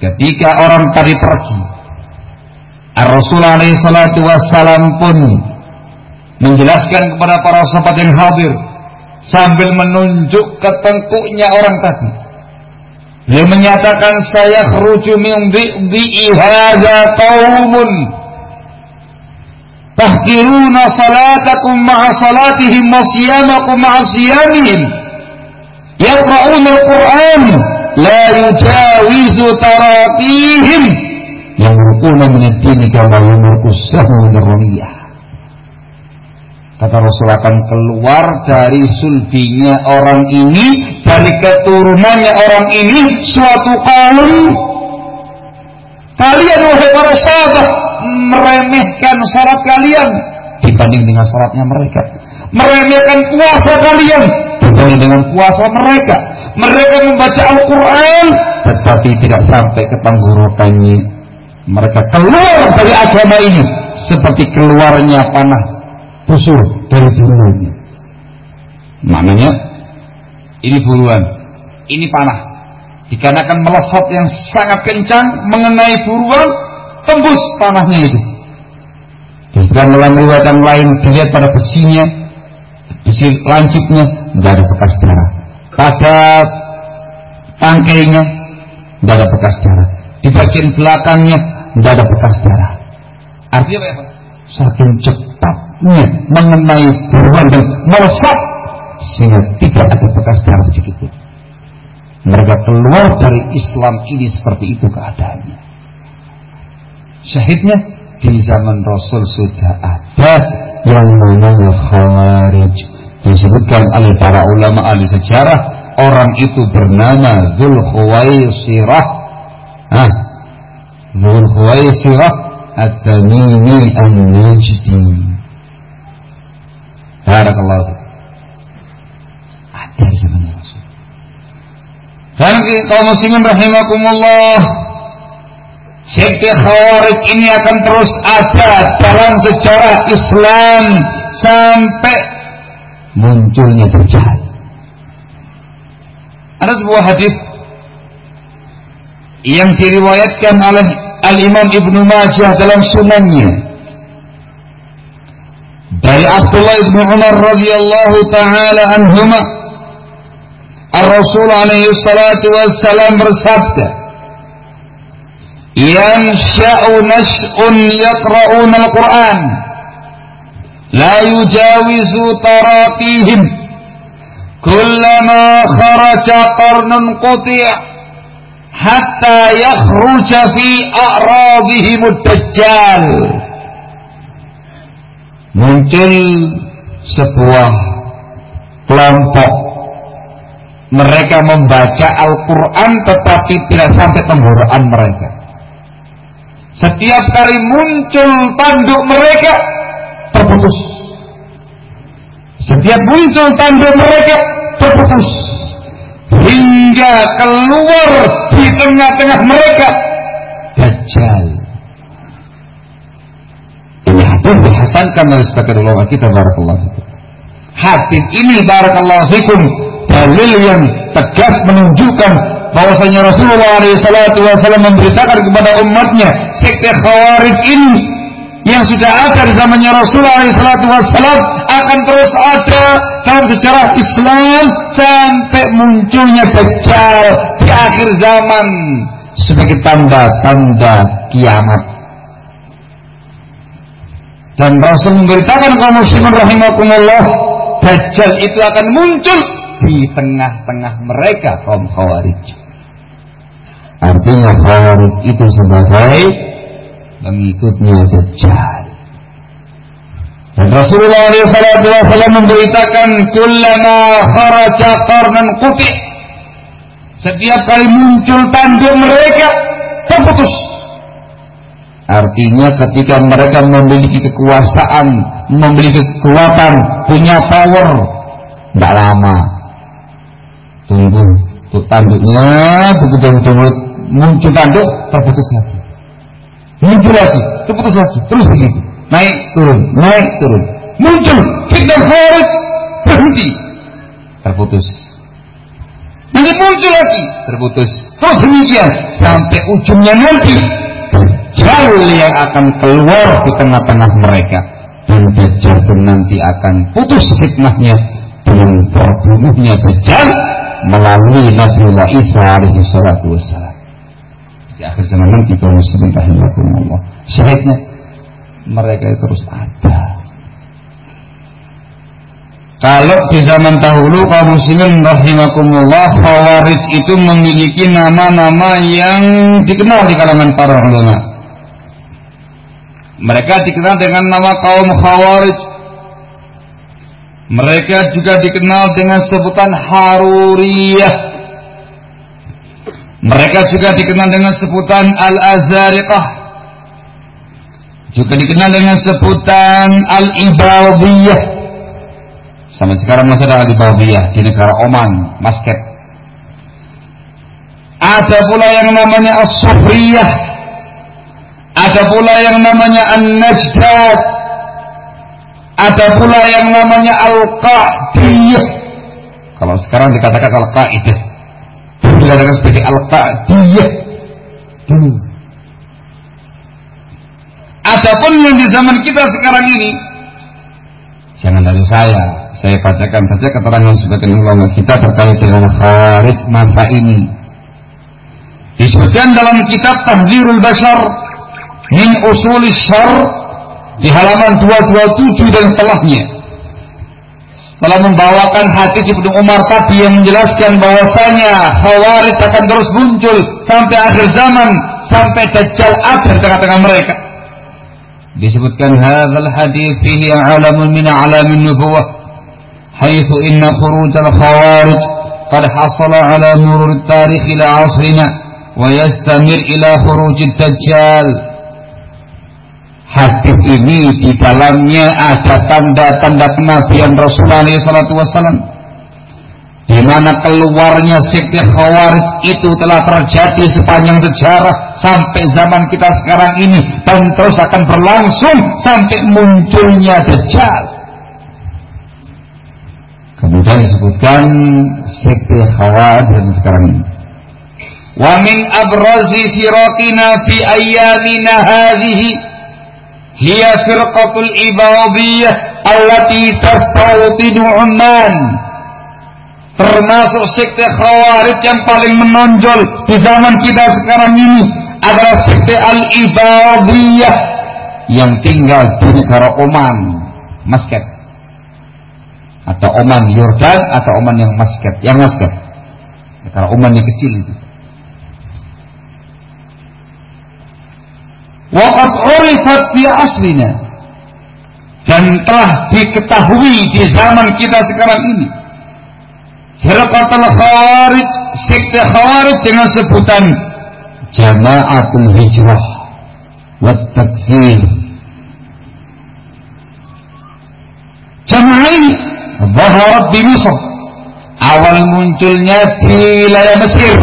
Ketika orang tadi pergi, Rasulullah SAW pun menjelaskan kepada para sahabat yang hadir sambil menunjuk ke tengkuknya orang tadi. Dia menyatakan saya khruju min bi'i hadza qaumun tahkiruna salatakum ma'a salatihim wa siyamakum ma'a siyamihim yaqra'una al-Qur'an la yujawizu taratihim yamruquna min ad-din kama ar-ramiyah Kata Rasul akan keluar dari sulbinya orang ini, dari keturunannya orang ini, suatu kaum. Kalian wahai para sahabat, meremehkan salat kalian dibanding dengan salatnya mereka. Meremehkan puasa kalian dibanding dengan puasa mereka. Mereka membaca Al-Quran, tetapi tidak sampai ke tenggorokannya. Mereka keluar dari agama ini seperti keluarnya panah busur dari buruannya. Maknanya ini buruan, ini panah. Dikarenakan melesat yang sangat kencang mengenai buruan, tembus panahnya itu. Dan dalam riwayat lain dilihat pada besinya, besi lancipnya tidak ada bekas darah. Pada tangkainya tidak ada bekas darah. Di bagian belakangnya tidak ada bekas darah. Artinya apa? Saking cepat mengenai buruan dan melesat sehingga tidak ada bekas darah sedikit pun. Mereka keluar dari Islam ini seperti itu keadaannya. Syahidnya di zaman Rasul sudah ada yang namanya Khawarij. Disebutkan oleh para ulama ahli sejarah orang itu bernama Dzul Khuwaisirah. Ah, Dzul Khuwaisirah At-Tamimi An-Najdi. Barakallahu Ada di zaman Rasul. Dan kaum muslimin rahimakumullah. Sekte Khawarij ini akan terus ada dalam sejarah Islam sampai munculnya Dajjal. Ada sebuah hadis yang diriwayatkan oleh Al-Imam Ibnu Majah dalam sunannya dari Abdullah bin Umar radhiyallahu taala anhuma Ar-Rasul alaihi salatu wassalam bersabda Yansha'u nash'un yaqra'una al-Qur'an la yujawizu taratihim kullama kharaja qarnun quti' hatta yakhruja fi a'radihim ad-dajjal muncul sebuah kelompok. Mereka membaca Al-Quran tetapi tidak sampai tenggorokan mereka setiap kali muncul tanduk mereka terputus. Setiap muncul tanduk mereka terputus. Hingga keluar di tengah-tengah mereka Dajjal. Pun dihasankan oleh sebagian ulama kita barakallahu fikum. Hadis ini barakallahu fikum dalil yang tegas menunjukkan bahwasanya Rasulullah SAW memberitakan kepada umatnya sekte khawarij ini yang sudah ada di zamannya Rasulullah SAW akan terus ada dalam sejarah Islam sampai munculnya Dajjal di akhir zaman sebagai tanda-tanda kiamat Dan Rasul memberitakan kaum muslimin rahimakumullah, Dajjal itu akan muncul di tengah-tengah mereka kaum Khawarij. Artinya Khawarij itu sebagai pengikutnya Dajjal. Dan Rasulullah SAW memberitakan kullama kharaja qarnan kuti setiap kali muncul tanduk mereka terputus Artinya ketika mereka memiliki kekuasaan, memiliki kekuatan, punya power, tidak lama. Tunggu, tuh tanduknya begitu begitu muncul tanduk terputus lagi, muncul lagi, terputus lagi, terus begitu, naik turun, naik turun, muncul. Fitnah khawarij berhenti, terputus. Nanti muncul lagi, terputus. Terus demikian sampai ujungnya nanti. Dajjal yang akan keluar di tengah-tengah mereka. Dan Dajjal pun nanti akan putus fitnahnya. Dengan terbunuhnya Dajjal melalui Nabiullah Isa alaihi salatu wassalam di akhir zaman nanti kaum muslimin rahimahumullah syahidnya mereka terus ada kalau di zaman dahulu kaum muslimin rahimakumullah Khawarij itu memiliki nama-nama yang dikenal di kalangan para ulama mereka dikenal dengan nama kaum Khawarij. Mereka juga dikenal dengan sebutan Haruriyah. Mereka juga dikenal dengan sebutan Al-Azariqah. Juga dikenal dengan sebutan Al-Ibadiyah. Sama sekarang masih ada Al-Ibadiyah di negara Oman, Masket. Ada pula yang namanya As-Sufriyah ada pula yang namanya An-Najdad. Ada pula yang namanya Al-Qa'diyah. Kalau sekarang dikatakan Al-Qa'idah. Dikatakan sebagai Al-Qa'diyah. Dulu. Adapun yang di zaman kita sekarang ini, jangan dari saya, saya bacakan saja keterangan sebagian ulama kita terkait dengan khawarij masa ini. Disebutkan dalam kitab Tahdirul Bashar min usul syar di halaman 227 dan setelahnya telah membawakan hadis Ibnu Umar tadi yang menjelaskan bahwasanya Khawarij akan terus muncul sampai akhir zaman sampai Dajjal ada di tengah-tengah mereka. Disebutkan hadzal hadis fihi alamun min alamin nubuwah haitsu inna khuruj al-khawarij qad hasala ala murur tarikh ila asrina wa yastamir ila khuruj ad-dajjal hadis ini di dalamnya ada tanda-tanda kenabian Rasulullah SAW. Di mana keluarnya sekte khawarij itu telah terjadi sepanjang sejarah sampai zaman kita sekarang ini. Dan terus akan berlangsung sampai munculnya Dajjal. Kemudian disebutkan sekte khawarij sekarang ini. Wa min abrazi firaqina fi ayyamina hadhihi hiya firqatul ibadiyah allati tastawtidu Umman. Termasuk sekte khawarij yang paling menonjol di zaman kita sekarang ini adalah sekte al-ibadiyah yang tinggal di negara Oman Maskat atau Oman Yordan atau Oman yang Maskat yang Maskat negara Oman yang kecil itu Waqad urifat fi asrina dan telah diketahui di zaman kita sekarang ini. Firqatul Khawarij, sekte Khawarij dengan sebutan Jamaatul Hijrah wa Takfir. Jamaah ini di Misr. Awal munculnya di wilayah Mesir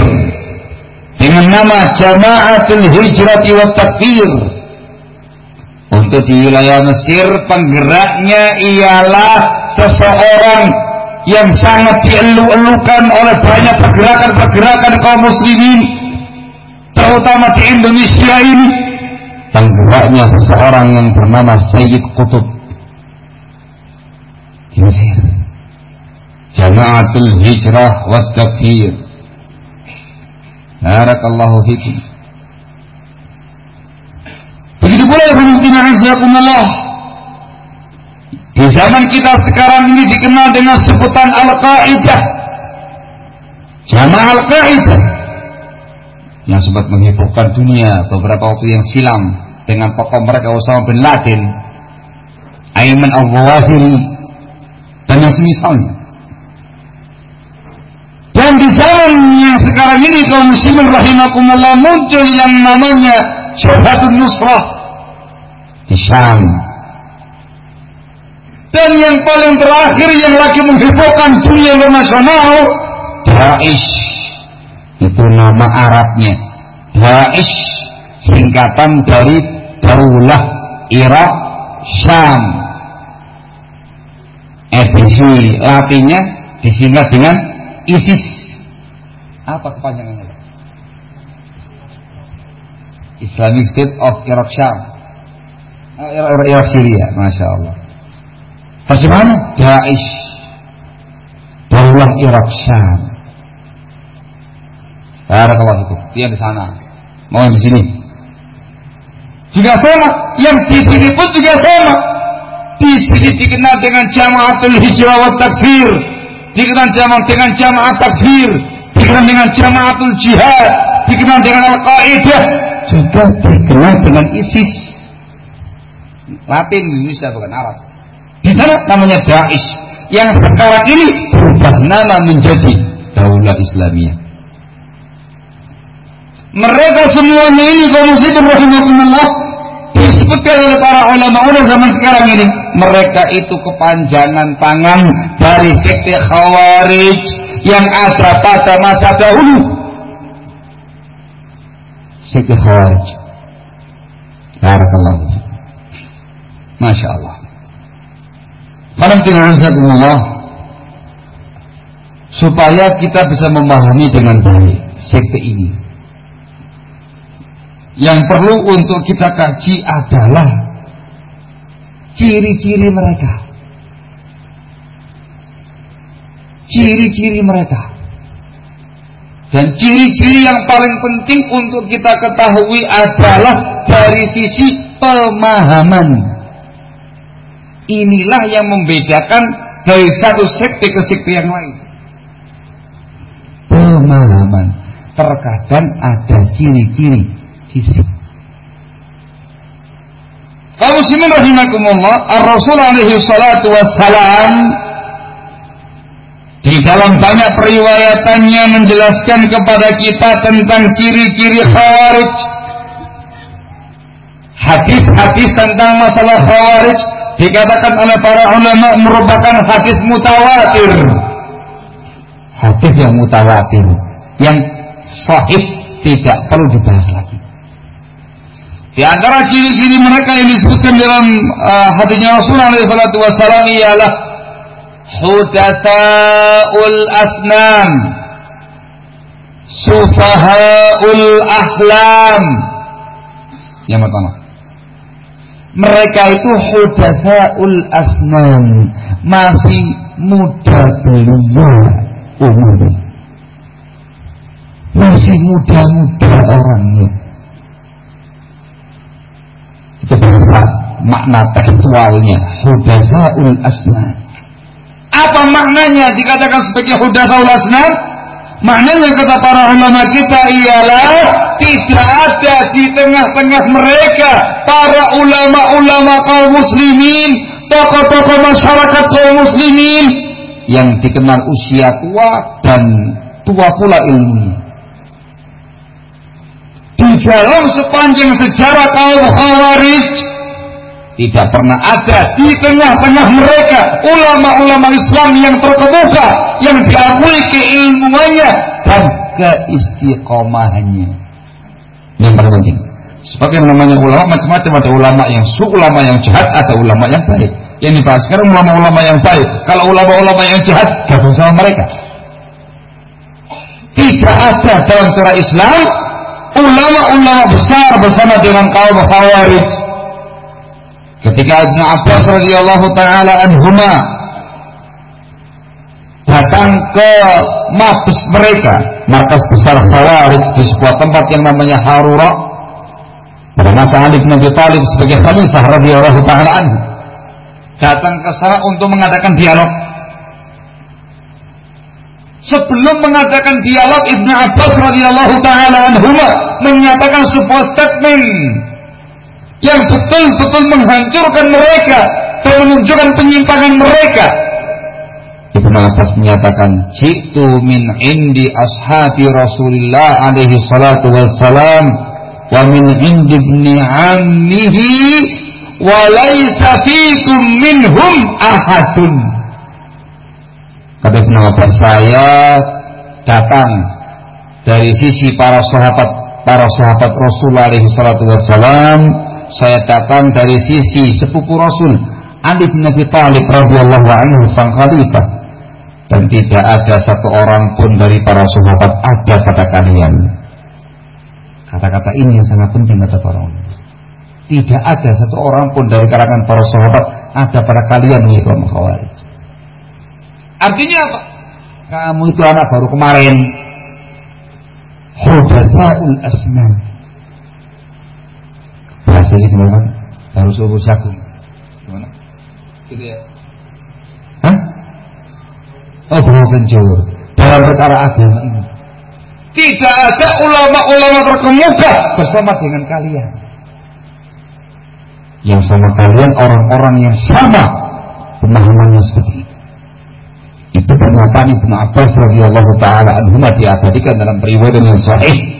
dengan nama Jamaatul Hijrah wa Takfir. Untuk di wilayah Mesir penggeraknya ialah seseorang yang sangat dielu-elukan oleh banyak pergerakan-pergerakan kaum muslimin. Terutama di Indonesia ini penggeraknya seseorang yang bernama Sayyid Qutub di Mesir. Jamaatul Hijrah wa Takfir Barakallahu fikum. Begitu pula Allah Di zaman kita sekarang ini dikenal dengan sebutan Al-Qa'idah. Jamaah Al-Qa'idah. Yang sempat menghebohkan dunia beberapa waktu yang silam dengan tokoh mereka Osama bin Laden, Ayman al-Zawahiri, dan yang semisalnya. Dan di zaman yang sekarang ini kaum muslimin rahimakumullah muncul yang namanya Syabhatun Nusrah. Di Syam. Dan yang paling terakhir yang lagi menghebohkan dunia internasional Daesh itu nama Arabnya. Daesh singkatan dari Daulah Irak Syam. Edisi latinnya disingkat dengan ISIS apa kepanjangannya? Islamic State of Iraq Syam. Uh, Iraq, Iraq Syria Masya Allah. Bagaimana? Daesh? Daulah Iraq Syam. Barakallahu itu dia di sana. Mau yang di sini? Juga sama. Yang di sini pun juga sama. Di sini dikenal dengan jamaatul hijrah wa takfir. Dikenal dengan jamaah takfir dikenal dengan jamaatul jihad dikenal dengan al-qaedah juga dikenal dengan ISIS. Latin Indonesia bukan Arab. Di sana namanya Daesh. Yang sekarang ini berubah nama menjadi Daulah Islamiyah. Mereka semuanya ini kaum muslimin rahimahumullah disebutkan oleh para ulama ulama zaman sekarang ini mereka itu kepanjangan tangan dari sekte khawarij yang ada pada masa dahulu. Khawarij Barakallahu Masya Allah. Allah supaya kita bisa memahami dengan baik sekte ini. Yang perlu untuk kita kaji adalah ciri-ciri mereka. Ciri-ciri mereka. Dan ciri-ciri yang paling penting untuk kita ketahui adalah dari sisi pemahaman. Inilah yang membedakan dari satu sekte ke sekte yang lain. Pemahaman. Terkadang ada ciri-ciri fisik. Kaum muslimin rahimakumullah, Ar-Rasul alaihi salatu wassalam di dalam banyak periwayatannya menjelaskan kepada kita tentang ciri-ciri khawarij. Hadis-hadis tentang masalah khawarij dikatakan oleh para ulama merupakan hadis mutawatir. Hadis yang mutawatir, yang sahih tidak perlu dibahas lagi. Di antara ciri-ciri mereka yang disebutkan dalam uh, hadisnya Rasulullah SAW ialah hudatsaul asnam. Sufahaul ahlam. Yang pertama. Mereka itu hudatsaul asnam. Masih muda belia umurnya. Masih muda-muda orangnya. Itu bahasa makna tekstualnya. Hudasaul asnan apa maknanya dikatakan sebagai hudasaul asnan maknanya kata para ulama kita ialah tidak ada di tengah-tengah mereka para ulama-ulama kaum muslimin tokoh-tokoh masyarakat kaum muslimin yang dikenal usia tua dan tua pula ilmunya. Di dalam sepanjang sejarah kaum Khawarij tidak pernah ada di tengah-tengah mereka ulama-ulama Islam yang terkemuka yang diakui keilmuannya dan keistiqomahannya. Yang paling penting. Sebagai namanya ulama macam-macam ada ulama yang su ulama yang jahat ada ulama yang baik. Yang dibahas sekarang ulama-ulama yang baik. Kalau ulama-ulama yang jahat gabung sama mereka. Tidak ada dalam surah Islam ulama-ulama besar bersama dengan kaum Khawarij. Ketika Ibnu Abbas radhiyallahu taala anhuma datang ke mabes mereka, markas besar Khawarij di sebuah tempat yang namanya Harura pada masa Ali bin Abi Thalib sebagai khalifah radhiyallahu taala anhu. datang ke sana untuk mengadakan dialog. Sebelum mengadakan dialog Ibnu Abbas radhiyallahu taala anhuma menyatakan sebuah statement yang betul-betul menghancurkan mereka dan menunjukkan penyimpangan mereka. Ibnu Abbas menyatakan, "Jitu min indi ashabi Rasulillah alaihi salatu wassalam wa min indi ibni ammihi wa laisa fikum minhum ahadun." Kata Ibnu Abbas, saya datang dari sisi para sahabat para sahabat Rasul alaihi salatu wassalam saya datang dari sisi sepupu Rasul Ali bin Abi Thalib radhiyallahu anhu sang khalifah dan tidak ada satu orang pun dari para sahabat ada pada kalian. Kata-kata ini yang sangat penting kata para ulama. Tidak ada satu orang pun dari kalangan para sahabat ada pada kalian nih kaum khawarij. Artinya apa? Kamu itu anak baru kemarin. Hudatsaul asma bahasanya gimana? Baru subuh jagung gimana? Gitu ya. Hah? oh belum kencur dalam perkara agama ini. Tidak ada ulama-ulama terkemuka bersama dengan kalian. Yang sama kalian orang-orang yang sama pemahamannya seperti itu. Itu pernyataan Ibnu Abbas radhiyallahu taala anhu diabadikan dalam periwayat yang sahih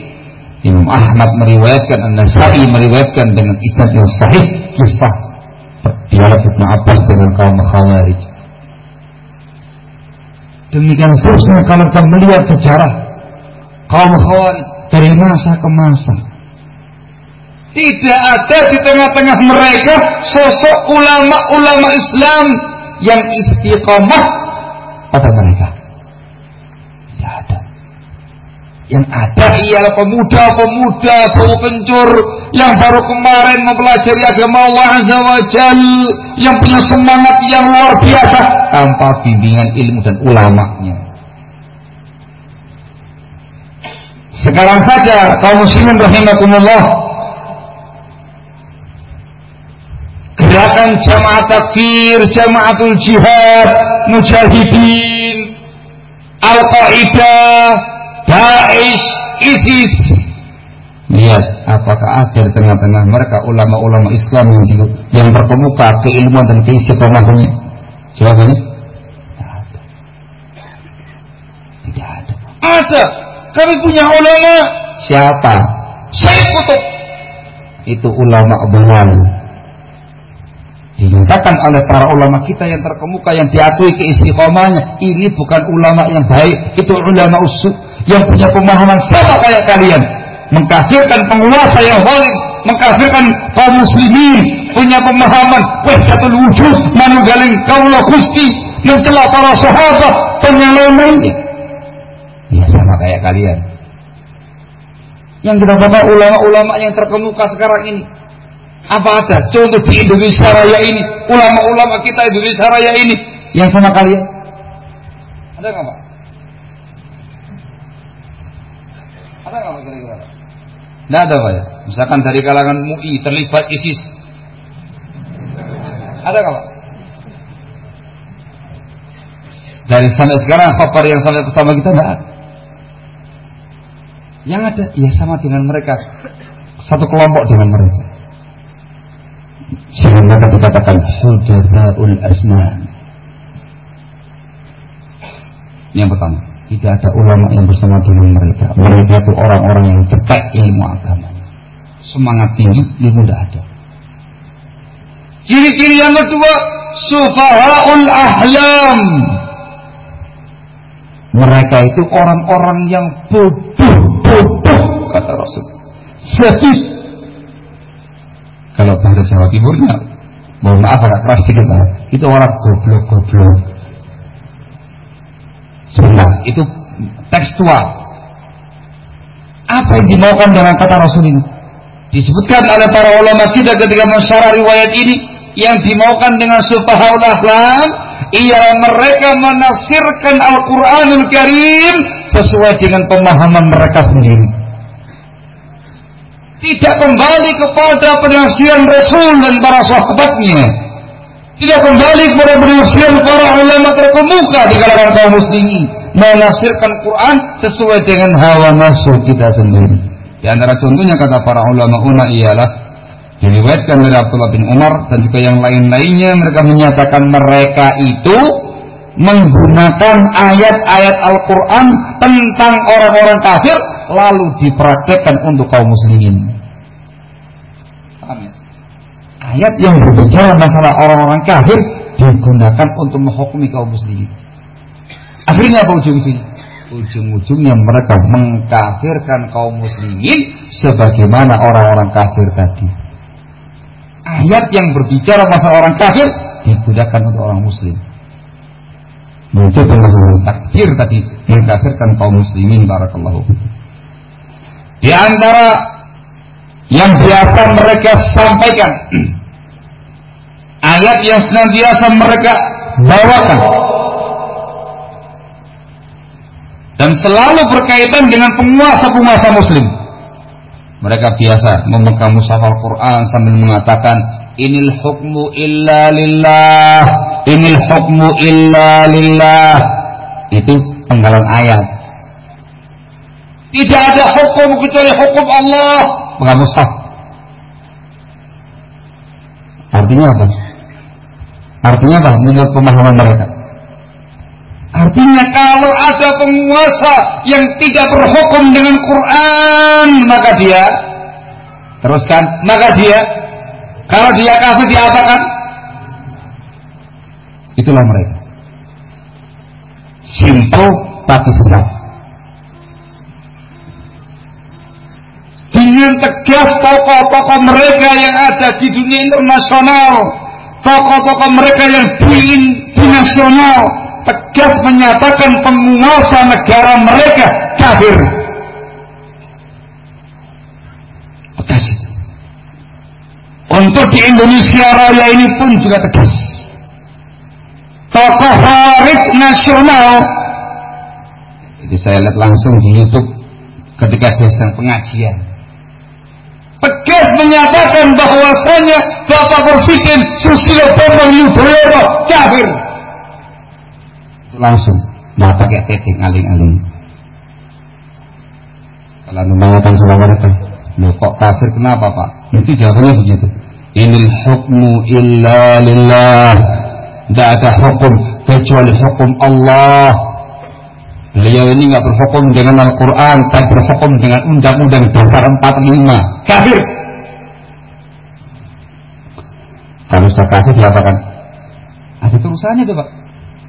Imam Ahmad meriwayatkan, An-Nasai meriwayatkan dengan isnad yang sahih kisah dialog Ibnu Abbas dengan kaum Khawarij. Demikian seterusnya kalau kita melihat sejarah kaum Khawarij dari masa ke masa. Tidak ada di tengah-tengah mereka sosok ulama-ulama Islam yang istiqomah pada mereka. Yang ada. Ialah pemuda-pemuda bau kencur yang baru kemarin mempelajari agama Allah Azza wa Jal, yang punya semangat yang luar biasa. Tanpa bimbingan ilmu dan ulamanya. Sekarang saja kaum muslimin rahimakumullah. Gerakan jamaah takfir, jamaatul jihad, mujahidin, al-qaidah, Daesh, ISIS. Lihat apakah ada di tengah-tengah mereka ulama-ulama Islam yang, yang berkemuka keilmuan dan keistiqomahannya. Jawabannya tidak ada. Ada. Kami punya ulama. Siapa? Saya Kutub. Itu ulama benar dinyatakan oleh para ulama kita yang terkemuka yang diakui keistiqomahnya ini bukan ulama yang baik itu ulama usuk yang punya pemahaman sama kayak kalian mengkafirkan penguasa yang zalim mengkafirkan kaum muslimin punya pemahaman wahdatul wujud manunggaling kaulah gusti mencela para sahabat yang lain-lainnya ya sama kayak kalian yang kita baca ulama-ulama yang terkemuka sekarang ini apa ada contoh di Indonesia Raya ini, ulama-ulama kita Indonesia Raya ini yang sama kalian? Ada nggak Pak? Ada nggak kira-kira? Tidak ada Pak ya? Misalkan dari kalangan MUI terlibat ISIS. Ada nggak Pak? Dari sana sekarang apa yang sampai bersama kita tidak ada. Yang ada, ya sama dengan mereka. Satu kelompok dengan mereka. Sehingga mereka dikatakan hujataul asnan. Yang pertama, tidak ada ulama yang bersama dengan mereka. Mereka itu orang-orang yang cepat ilmu agama. Semangat tinggi, ilmu tidak ada. Ciri-ciri yang kedua, sufahaul ahlam. Mereka itu orang-orang yang bodoh-bodoh, kata Rasul. Sedih kalau bahasa Jawa Timurnya mohon maaf agak keras sedikit itu orang goblok-goblok sebentar itu tekstual. Apa yang dimaukan dengan kata Rasul ini disebutkan oleh para ulama kita ketika mensyarah riwayat ini yang dimaukan dengan sufahaul ahlam ialah mereka menafsirkan Al-Quranul Karim sesuai dengan pemahaman mereka sendiri. Tidak kembali kepada penasihan Rasul dan para sahabatnya Tidak kembali kepada penafsiran para ulama terkemuka di kalangan kaum muslimin. Menafsirkan Quran sesuai dengan hawa nafsu kita sendiri. Di antara contohnya kata para ulama una ialah diriwayatkan dari Abdullah bin Umar dan juga yang lain-lainnya mereka menyatakan mereka itu menggunakan ayat-ayat Al-Quran tentang orang-orang kafir lalu dipraktekkan untuk kaum muslimin. Ya? Ayat yang berbicara masalah orang-orang kafir digunakan untuk menghukumi kaum muslimin. Akhirnya apa ujung-ujungnya? Ujung-ujungnya mereka mengkafirkan kaum muslimin sebagaimana orang-orang kafir tadi. Ayat yang berbicara masalah orang kafir digunakan untuk orang muslim. Mungkin masalah takdir tadi mengkafirkan kaum muslimin barakallahu. Di antara yang biasa mereka sampaikan ayat yang senantiasa mereka bawakan dan selalu berkaitan dengan penguasa-penguasa muslim mereka biasa memegang mushaf Al-Quran sambil mengatakan inil hukmu illa lillah inil hukmu illa lillah itu penggalan ayat tidak ada hukum kecuali hukum Allah. Enggak mustah. Artinya apa? Artinya apa menurut pemahaman mereka? Artinya kalau ada penguasa yang tidak berhukum dengan Quran, maka dia teruskan, maka dia kalau dia kafir diapakan? Itulah mereka. Simple tapi sesat. dengan tegas tokoh-tokoh mereka yang ada di dunia internasional, tokoh-tokoh mereka yang di, di nasional, tegas menyatakan penguasa negara mereka kafir. Tegas Untuk di Indonesia Raya ini pun juga tegas. Tokoh Khawarij nasional itu saya lihat langsung di YouTube ketika dia sedang pengajian tegas menyatakan bahwasanya Bapak Presiden Susilo Bambang Yudhoyono kafir. Langsung, nggak pakai teking aling-aling. Kalau menanyakan sama mereka, lo kok kafir kenapa Pak? Itu jawabannya begitu. Inil hukmu illa lillah. Tidak ada hukum kecuali hukum Allah. Beliau ini nggak berhukum dengan Al-Quran, tapi berhukum dengan Undang-Undang Dasar 45. Kafir. Kalau sudah kafir diapakan? Ada terusannya tuh Pak.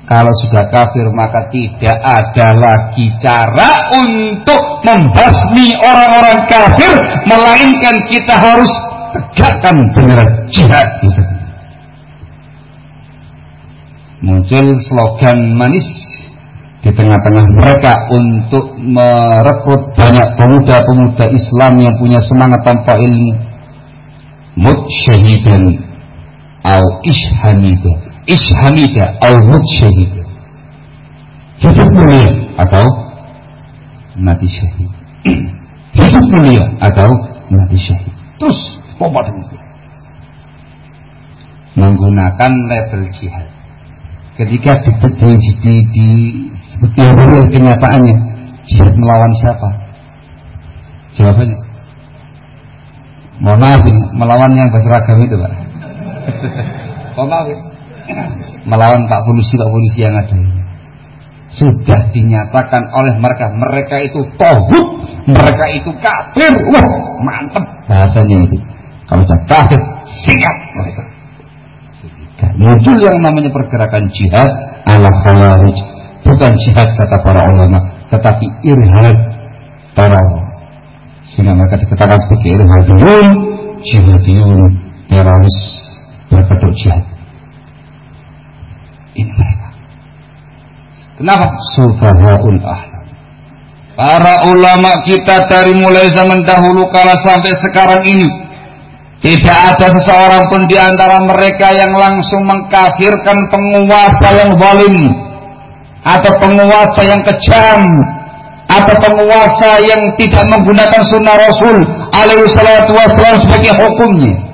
Kalau sudah kafir maka tidak ada lagi cara untuk membasmi orang-orang kafir melainkan kita harus tegakkan beneran jihad Muncul slogan manis di tengah-tengah mereka untuk merekrut banyak pemuda-pemuda Islam yang punya semangat tanpa ilmu. Mut syahidan au ishamida ishamida au mutsyahida hidup mulia atau mati syahid. Hidup mulia atau mati syahid. Terus pompa itu. Menggunakan label jihad. Ketika di, di, di, di seperti real kenyataannya. Jihad melawan siapa? Jawabannya? Maaf ini melawan yang berseragam itu pak melawan Pak Polisi Pak Polisi yang ada ini. Sudah dinyatakan oleh mereka. Mereka itu tohut. Mereka itu kafir. Wah mantep. Bahasanya itu. Kalau sudah kafir singkat mereka. Muncul yang namanya pergerakan jihad ala khawarij. Bukan jihad kata para ulama tetapi irhad para sehingga mereka dikatakan sebagai irhadiyun jihadiyun teroris berbentuk jihad. Ini mereka. Kenapa? Sufahaul ahlam. Para ulama kita dari mulai zaman dahulu kala sampai sekarang ini tidak ada seseorang pun di antara mereka yang langsung mengkafirkan penguasa yang zalim atau penguasa yang kejam atau penguasa yang tidak menggunakan sunnah Rasul alaihi salatu wasallam sebagai hukumnya.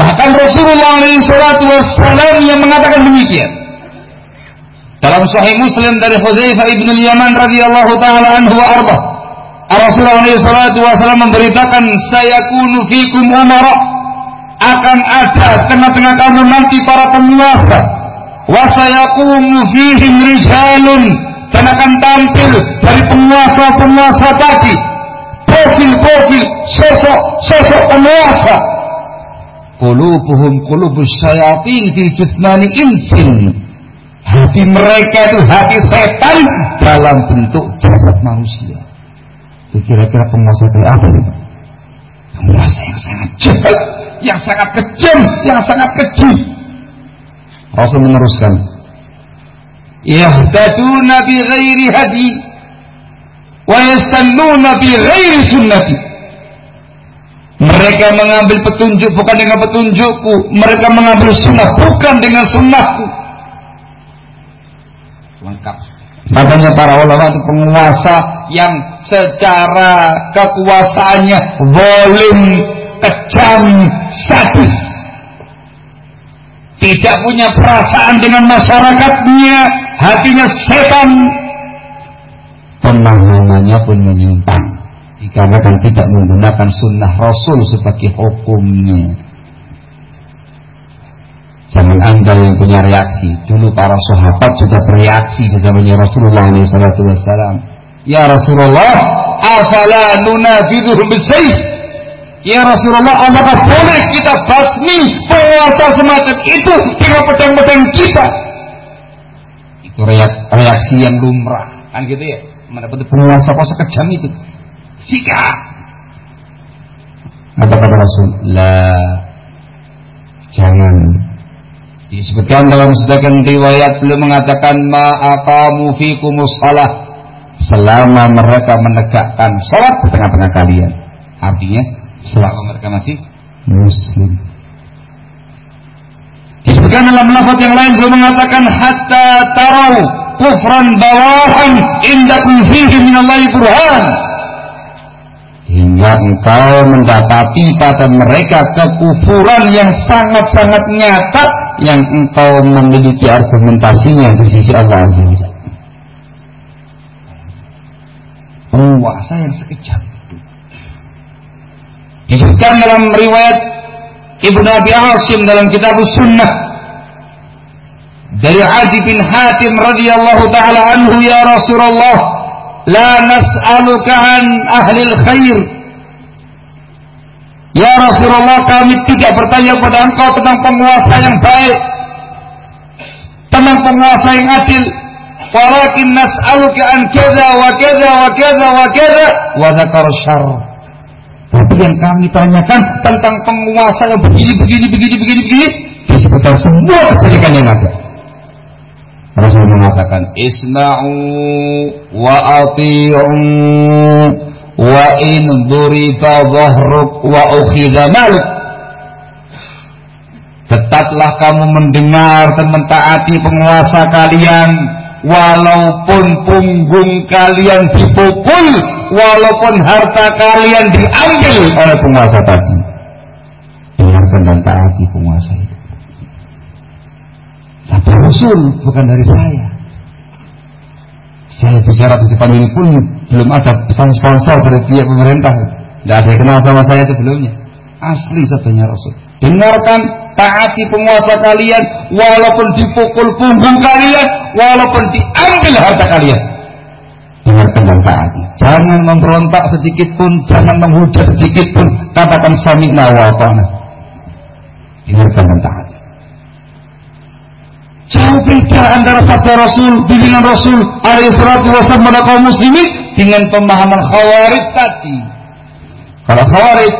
Bahkan Rasulullah SAW yang mengatakan demikian. Dalam Sahih Muslim dari Hudzaifah ibn Yaman radhiyallahu taala anhu wa. Rasulullah SAW memberitakan saya kunu fikum umara akan ada tengah-tengah kamu nanti para penguasa wa sayakumu fihim rijalun dan akan tampil dari penguasa-penguasa tadi profil-profil sosok-sosok penguasa. Qulubuhum qulubus syayatin fi jismani insin. Hati mereka itu hati setan dalam bentuk jasad manusia. Itu kira-kira penguasa itu apa penguasa yang sangat jahat yang sangat kejam yang sangat keji. Rasul meneruskan yahtaduna bi ghairi hadi bi ghairi mereka mengambil petunjuk bukan dengan petunjukku mereka mengambil sunnah bukan dengan sunnahku lengkap Makanya para ulama itu penguasa yang secara kekuasaannya volim, kejam, sadis. Tidak punya perasaan dengan masyarakatnya, hatinya setan. Pemahamannya pun menyimpang. Dikarenakan tidak menggunakan sunnah Rasul sebagai hukumnya. Jangan anda yang punya reaksi. Dulu para sahabat sudah bereaksi di zamannya Rasulullah SAW. Ya Rasulullah, afala nunafiduhum bisayf? Ya Rasulullah, apakah boleh kita basmi penguasa semacam itu dengan pedang-pedang kita? Itu reaksi yang lumrah. Kan gitu ya? Mendapat penguasa kuasa kejam itu. Jika apa kata Rasul? La jangan Disebutkan dalam sebagian riwayat belum mengatakan ma'aqamu fikumus salah selama mereka menegakkan sholat di tengah-tengah kalian. Artinya selama mereka masih muslim. Disebutkan dalam lafaz yang lain belum mengatakan hatta tarau kufran bawahan indakum fihi minallahi burhan hingga engkau mendapati pada mereka kekufuran yang sangat-sangat nyata yang engkau memiliki argumentasinya di sisi Allah Azza wa Penguasa yang sekejap itu. Disebutkan dalam riwayat Ibnu Abi Asim dalam kitab Sunnah dari Adi bin Hatim radhiyallahu taala anhu ya Rasulullah La nas'aluka an ahli khair. Ya Rasulullah kami tidak bertanya kepada engkau tentang penguasa yang baik. Tentang penguasa yang adil. Walakin nas'aluka an keda wa keda wa keda wa keda wa zakar syar. Tapi yang kami tanyakan tentang penguasa yang begini, begini, begini, begini, begini. Disebutkan semua kesedihan yang ada. Rasul mengatakan isma'u wa ati'u wa in duriba dhahruk wa ukhidha malik. Tetaplah kamu mendengar dan mentaati penguasa kalian walaupun punggung kalian dipukul walaupun harta kalian diambil oleh penguasa tadi. Dengarkan dan taati penguasa itu Kata Rasul, bukan dari saya. Saya bicara di depan ini pun belum ada pesan sponsor dari pihak pemerintah. Tidak ada kenal sama saya sebelumnya. Asli sabdanya Rasul. Dengarkan, taati penguasa kalian, walaupun dipukul punggung kalian, walaupun diambil harta kalian. Dengarkan dan taati. Jangan memberontak sedikit pun, jangan menghujat sedikit pun. Katakan sami'na wa Dengarkan dan taati. Jauh beda antara sabda Rasul, bimbingan Rasul alaihi salatu wasallam pada kaum muslimin dengan pemahaman khawarij tadi. Kalau khawarij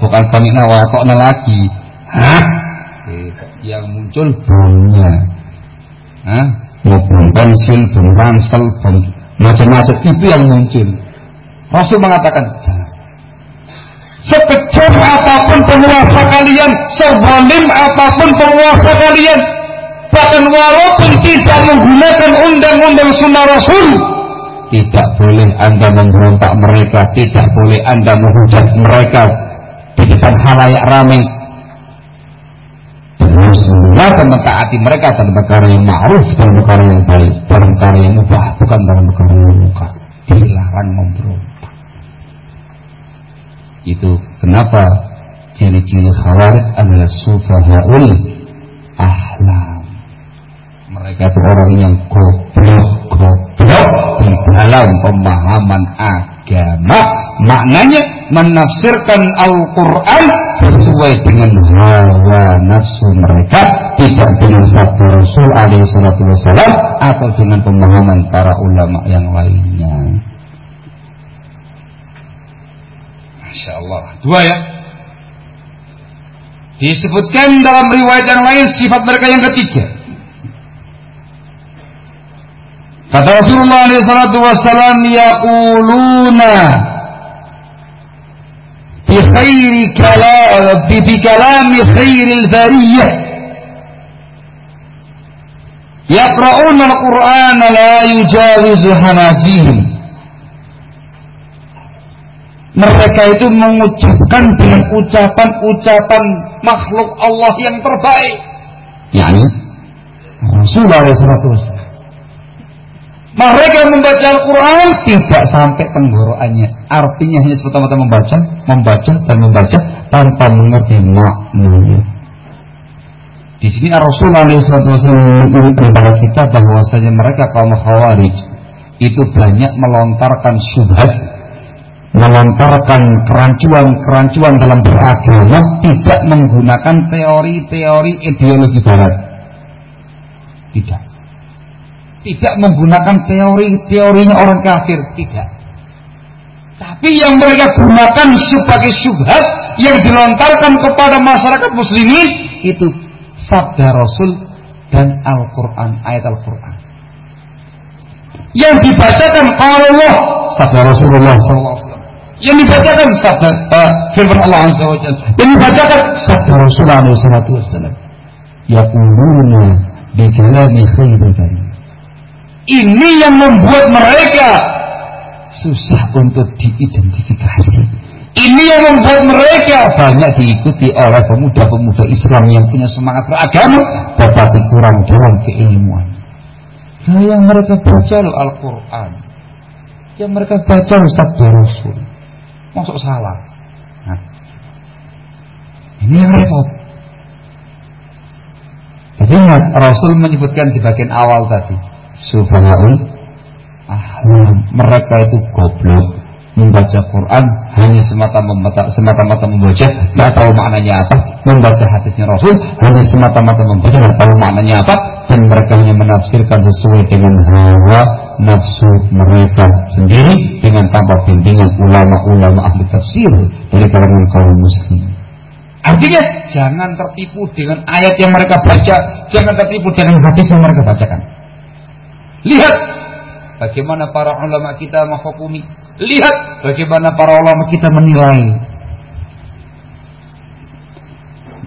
bukan samina wa ta'na lagi. Hah? Eh, yang muncul bomnya. Hah? Mau pensil, bom ransel, macam-macam itu yang muncul. Rasul mengatakan. Sekejam apa pun penguasa kalian, sebalim apa pun penguasa kalian, Bahkan walaupun tidak menggunakan undang-undang sunnah Rasul, tidak boleh Anda memberontak mereka, tidak boleh Anda menghujat mereka di depan halayak ramai. mentaati mereka dalam perkara yang ma'ruf, dalam perkara yang baik, dalam perkara yang mubah, bukan dalam perkara yang muka. Dilarang memberontak. Itu kenapa ciri-ciri khawarij adalah sufahaul ahlam. Mereka itu orang yang goblok-goblok di dalam pemahaman agama. Maknanya menafsirkan Al-Quran sesuai dengan hawa nafsu mereka tidak dengan sabda Rasul alaihi wasallam atau dengan pemahaman para ulama yang lainnya. Masya Allah dua ya. Disebutkan dalam riwayat yang lain sifat mereka yang ketiga Kata Rasulullah sallallahu wasallam yaquluna bi khairi kalam bi kalami khairil bariyah. Yaqra'una al-Qur'an la yujawizu hanajihim mereka itu mengucapkan dengan ucapan-ucapan makhluk Allah yang terbaik. Yakni Rasulullah sallallahu mereka membaca Al-Quran tidak sampai tenggorokannya. Artinya hanya semata-mata membaca, membaca dan membaca tanpa mengerti maknanya. Di sini Rasulullah SAW kepada kita bahwasanya mereka kaum khawarij itu banyak melontarkan syubhat, melontarkan kerancuan-kerancuan dalam beragama tidak menggunakan teori-teori ideologi barat. Tidak tidak menggunakan teori-teorinya orang kafir, tidak. Tapi yang mereka gunakan sebagai syubhat yang dilontarkan kepada masyarakat muslimin itu sabda Rasul dan Al-Quran, ayat Al-Quran. Yang dibacakan Allah, sabda Rasulullah SAW. Yang dibacakan sabda uh, firman Allah Azza wa Yang dibacakan sabda Rasulullah SAW. Yaquluna bi kalami khairi ini yang membuat mereka susah untuk diidentifikasi. Ini yang membuat mereka banyak diikuti oleh pemuda-pemuda Islam yang punya semangat beragama, tetapi kurang dalam keilmuan. Nah, yang mereka baca Al-Quran, yang mereka baca Sabda Rasul, masuk salah. Nah, ini yang repot. Jadi ingat Rasul menyebutkan di bagian awal tadi, subhanallah. Ahlam mereka itu goblok. Membaca Quran hanya semata-mata semata-mata membaca tidak tahu maknanya apa. Membaca hadisnya Rasul hanya semata-mata membaca tidak tahu maknanya apa. Dan mereka hanya menafsirkan sesuai dengan hawa nafsu mereka sendiri dengan tanpa bimbingan ulama-ulama ahli tafsir dari kalangan kaum muslim Artinya jangan tertipu dengan ayat yang mereka baca, jangan tertipu dengan hadis yang mereka bacakan. Lihat bagaimana para ulama kita menghukumi. Lihat bagaimana para ulama kita menilai.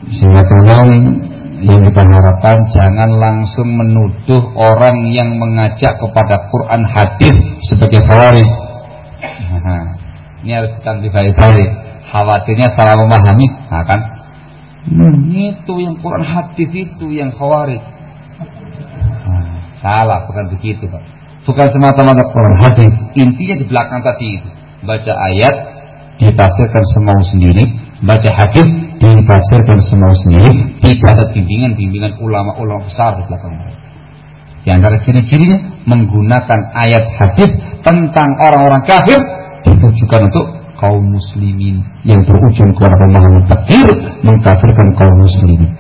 Sehingga tolong yang kita harapkan jangan langsung menuduh orang yang mengajak kepada Quran hadis sebagai khawarij. Ini harus kita baik-baik. Khawatirnya salah memahami, nah kan? Hmm, itu yang Quran hadis itu yang khawarij. Salah, bukan begitu Pak. Bukan semata-mata Quran hadis. Intinya di belakang tadi itu. Baca ayat ditafsirkan semau sendiri, baca hadis ditafsirkan semau sendiri, tidak ada bimbingan-bimbingan ulama-ulama besar di belakang mereka. Di antara ciri-cirinya menggunakan ayat hadis tentang orang-orang kafir ditujukan untuk kaum muslimin yang berujung kepada pemahaman takdir mengkafirkan kaum muslimin.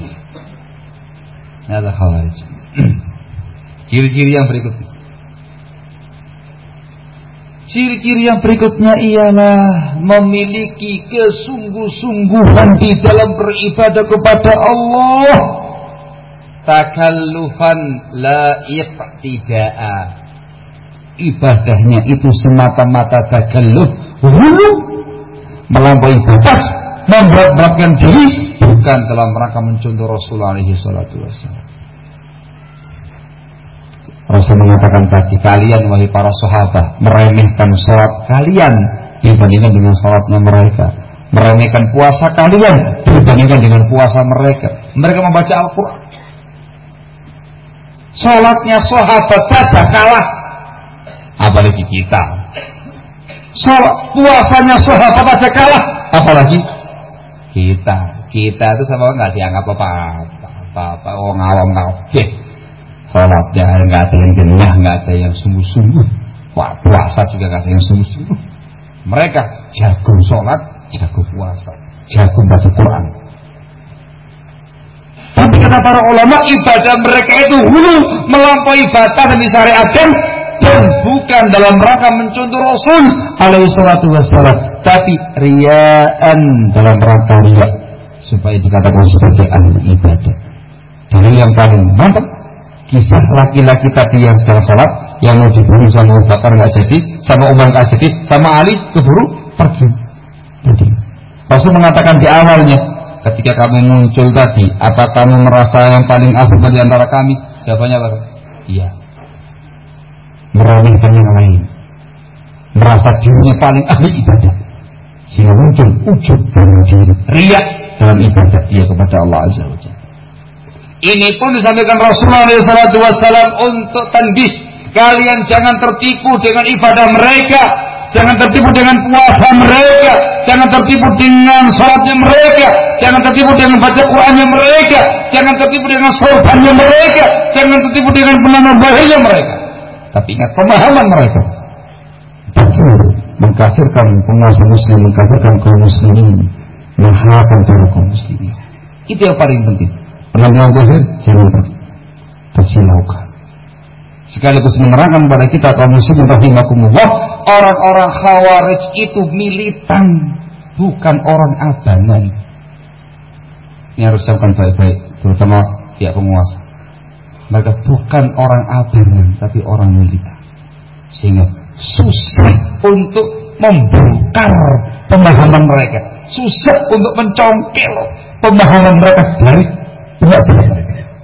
Adalah khawarij. Ciri-ciri yang berikutnya. Ciri-ciri yang berikutnya ialah memiliki kesungguh-sungguhan di dalam beribadah kepada Allah. Takallufan la iqtida'a. Ibadahnya itu semata-mata takalluf, hulu, melampaui batas, memberat-beratkan diri bukan dalam rangka mencontoh Rasulullah alaihi. Rasul mengatakan tadi kalian wahai para sahabat meremehkan sholat kalian dibandingkan dengan sholatnya mereka meremehkan puasa kalian dibandingkan dengan puasa mereka mereka membaca Al-Quran Sholatnya sahabat saja kalah. Apalagi kita. Sholat puasanya sahabat saja kalah. Apalagi kita. Kita itu sama nggak dianggap apa-apa. Apa-apa. Oh ngawam ngawam. Sholatnya nggak ada yang genah, nggak ada yang sungguh-sungguh. Wah puasa juga nggak ada yang sungguh-sungguh. Mereka jago sholat, jago puasa, jago baca Quran. Tapi kata para ulama ibadah mereka itu hulu melampaui batas yang disyariatkan dan bukan dalam rangka mencontoh Rasul alaihi salatu wassalam tapi riaan dalam rangka riak supaya dikatakan sebagai ahli ibadah. Dari yang paling mantap kisah laki-laki tadi yang sedang salat yang mau dibunuh sama Abu nggak jadi, sama Umar nggak jadi, sama Ali keburu pergi. Jadi Rasul mengatakan di awalnya, ketika kamu muncul tadi, apa kamu merasa yang paling afdal di antara kami? Jawabannya apa? Iya. Meremehkan yang lain. Merasa dirinya paling ahli ibadah. Sehingga muncul ujub dalam diri. Riak dalam ibadah dia kepada Allah Azza wa Ini pun disampaikan Rasulullah SAW untuk tanbih. Kalian jangan tertipu dengan ibadah mereka Jangan tertipu dengan puasa mereka, jangan tertipu dengan sholatnya mereka, jangan tertipu dengan baca Qurannya mereka, jangan tertipu dengan sorbannya mereka, jangan tertipu dengan penambahnya mereka. Tapi ingat pemahaman mereka. Betul, mengkafirkan penguasa muslim, mengkafirkan kaum muslimin, menghalalkan para kaum muslimin. Itu yang paling penting. Penampilan zahir jangan tersilaukan sekaligus menerangkan kepada kita kaum muslimin rahimakumullah orang-orang khawarij itu militan bukan orang abangan ini harus siapkan baik-baik terutama pihak penguasa. Mereka bukan orang abangan tapi orang militan. Sehingga susah untuk membongkar pemahaman mereka. Susah untuk mencongkel pemahaman mereka. Dari mereka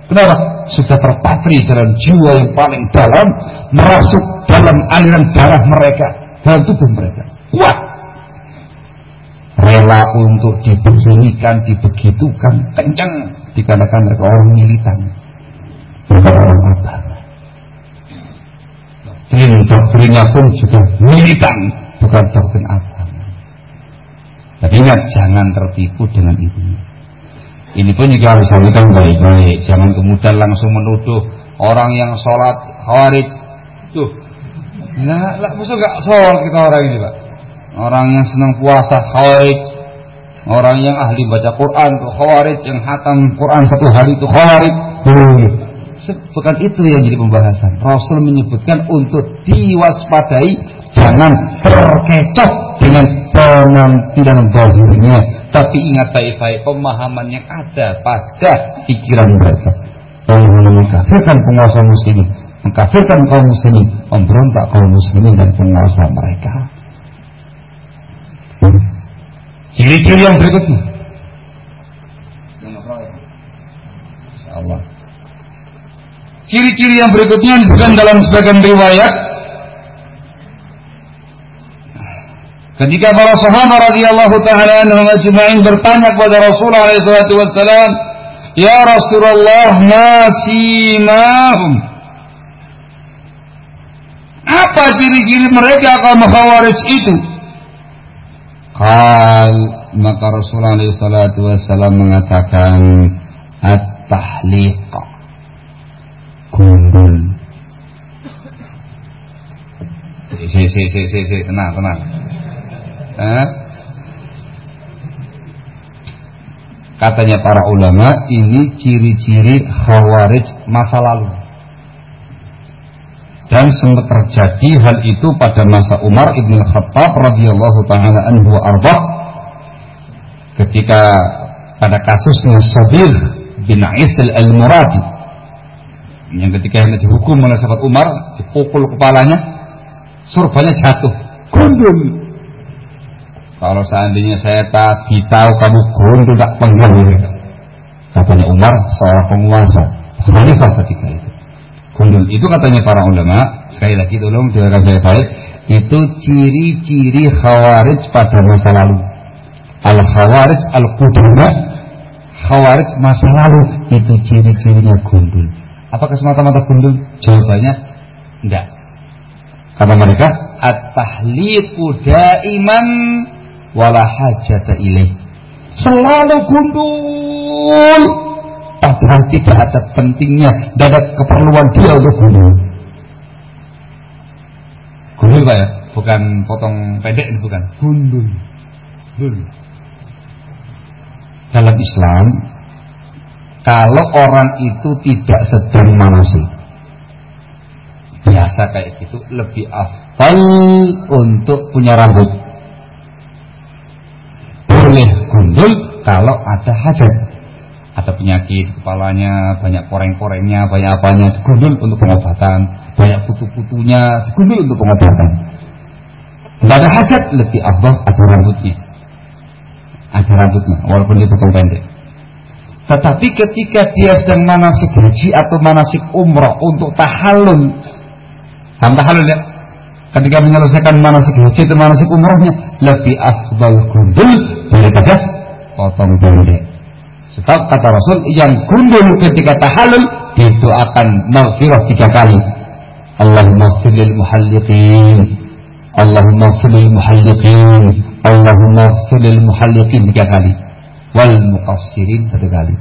kenapa? sudah terpatri dalam jiwa yang paling dalam merasuk dalam aliran darah mereka dalam tubuh mereka. Kuat. Rela untuk dibeginikan dibegitukan kencang dikarenakan mereka orang militan. Bukan orang apa doktrin doktrinnya pun juga militan bukan doktrin apa tapi ingat jangan tertipu dengan itu ini pun juga harus disampaikan baik-baik. Jangan kemudian langsung menuduh orang yang sholat khawarij. Tuh, nah, lah, musuh gak sholat kita orang ini pak. Orang yang senang puasa khawarij. Orang yang ahli baca Quran tuh khawarij. Yang hatam Quran satu hari itu khawarij. Bukan itu yang jadi pembahasan. Rasul menyebutkan untuk diwaspadai jangan terkecoh dengan penampilan zahirnya tapi ingat baik-baik pemahaman yang ada pada pikiran mereka. Allah mengkafirkan penguasa muslimin, mengkafirkan kaum muslimin, memberontak kaum muslimin dan penguasa mereka. Ciri-ciri yang berikutnya. Allah. Ciri-ciri yang berikutnya disebutkan dalam sebagian riwayat Ketika para sahabat radhiyallahu taala ajma'in bertanya kepada Rasulullah alaihi wasallam, "Ya Rasulullah, nasimahum?" Apa ciri-ciri mereka kaum Khawarij itu? Kal maka Rasulullah alaihi wasallam mengatakan at-tahliq gundul. Si si si si si tenang tenang. Eh? Katanya para ulama ini ciri-ciri khawarij masa lalu. Dan sempat terjadi hal itu pada masa Umar ibn Khattab radhiyallahu taala anhu arba ketika pada kasusnya Sabir bin Aisil al-Muradi yang ketika yang dihukum oleh sahabat Umar dipukul kepalanya surbannya jatuh gundul kalau seandainya saya tadi tahu kamu gondol tak penggal Katanya Umar seorang penguasa. Khalifah ketika itu. Gondol itu katanya para ulama. Sekali lagi tolong dengarkan saya baik. Itu ciri-ciri khawarij pada masa lalu. Al khawarij al kudama khawarij masa lalu itu ciri-cirinya gundul. Apakah semata-mata gundul? Jawabannya enggak. Kata mereka, at-tahliqu daiman wala hajata ilaih. Selalu gundul. Padahal tidak ada pentingnya dan keperluan dia untuk gundul. Gundul Pak ya? Bukan potong pendek bukan. Gundul. Gundul. Dalam Islam kalau orang itu tidak sedang manasik biasa kayak gitu lebih afal untuk punya rambut boleh gundul kalau ada hajat. Ada penyakit kepalanya banyak koreng-korengnya banyak apanya gundul untuk pengobatan. Banyak putu-putunya gundul untuk pengobatan. Tidak ada hajat lebih afal ada rambutnya. Ada rambutnya walaupun dia potong pendek. Tetapi ketika dia sedang manasik haji atau manasik umroh untuk tahallul. Paham tahalul ya? Ketika menyelesaikan manasik haji dan manasik umrohnya lebih afdal gundul daripada potong pendek. Sebab kata Rasul yang gundul ketika tahalul didoakan maghfirah tiga kali. Allahumma firlil muhalliqin Allahumma firlil muhalliqin Allahumma firlil muhalliqin tiga kali wal muqassirin satu kali.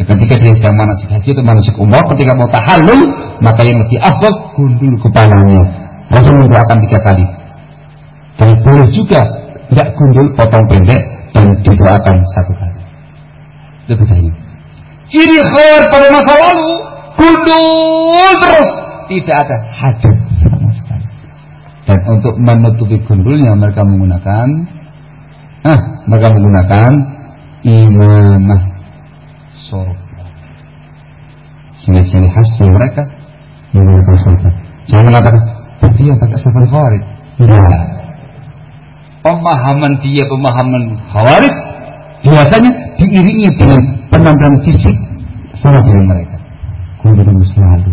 Ketika dia sedang manasik haji atau manasik umroh, ketika mau tahallul, maka yang lebih afdal gundul kepalanya. Rasul mendoakan tiga kali. Dan boleh juga tidak gundul potong pendek dan didoakan satu kali. Itu bedanya. Ciri khawar pada masa lalu gundul terus tidak ada hajat sama sekali. Dan untuk menutupi gundulnya mereka menggunakan, ah, mereka menggunakan imamah surga. Sehingga ciri khas dari mereka menggunakan surga. Jangan mengatakan, yang pakai safari khawarij. Tidak. Pemahaman dia, pemahaman khawarij biasanya diiringi dengan penampilan fisik sama dengan mereka. Kemudian selalu.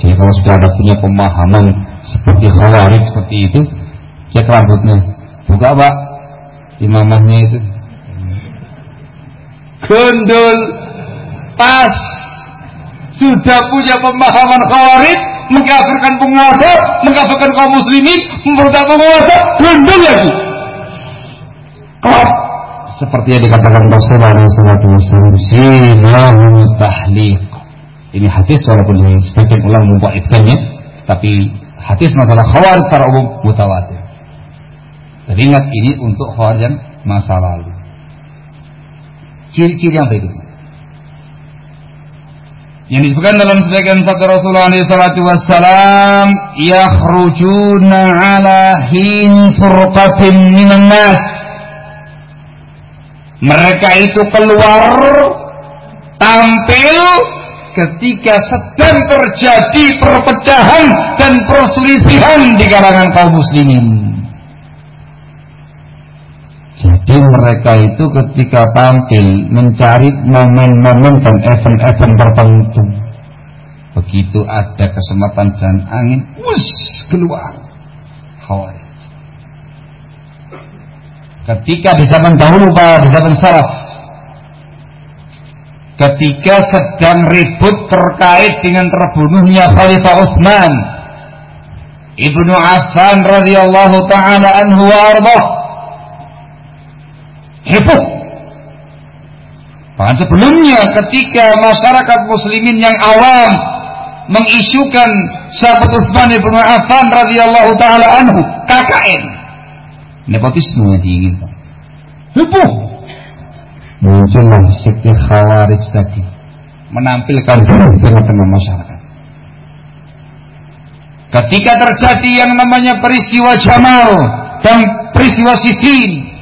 Jadi kalau sudah ada punya pemahaman seperti khawarij seperti itu, cek rambutnya. Buka pak, imamahnya itu gundul pas sudah punya pemahaman khawarij mengkafirkan penguasa mengkafirkan kaum muslimin memberontak penguasa gundul lagi. Seperti yang dikatakan Rasulullah SAW sinahum tahliq. Ini hadis walaupun sebagian ulama membaikkannya tapi hadis masalah khawarij secara umum mutawatir. Jadi ingat ini untuk khawarij yang masa lalu. Ciri-ciri yang berikut. Yang disebutkan dalam sebagian sabda Rasulullah SAW, yakhrujuna ala hin furqatin minan nas. Mereka itu keluar tampil ketika sedang terjadi perpecahan dan perselisihan di kalangan kaum muslimin. Jadi mereka itu ketika tampil mencari momen-momen dan event-event tertentu. Begitu ada kesempatan dan angin, wus keluar. Khawarij. Ketika di zaman dahulu Pak, di zaman salaf, ketika sedang ribut terkait dengan terbunuhnya Khalifah Utsman Ibnu Affan radhiyallahu taala anhu wa ardhah heboh. Bahkan sebelumnya ketika masyarakat muslimin yang awam mengisukan sahabat Utsman bin Affan radhiyallahu taala anhu KKN. Nepotisme yang diinginkan. Heboh. Muncullah sekte khawarij tadi menampilkan di tengah-tengah masyarakat. Ketika terjadi yang namanya peristiwa Jamal dan peristiwa Siffin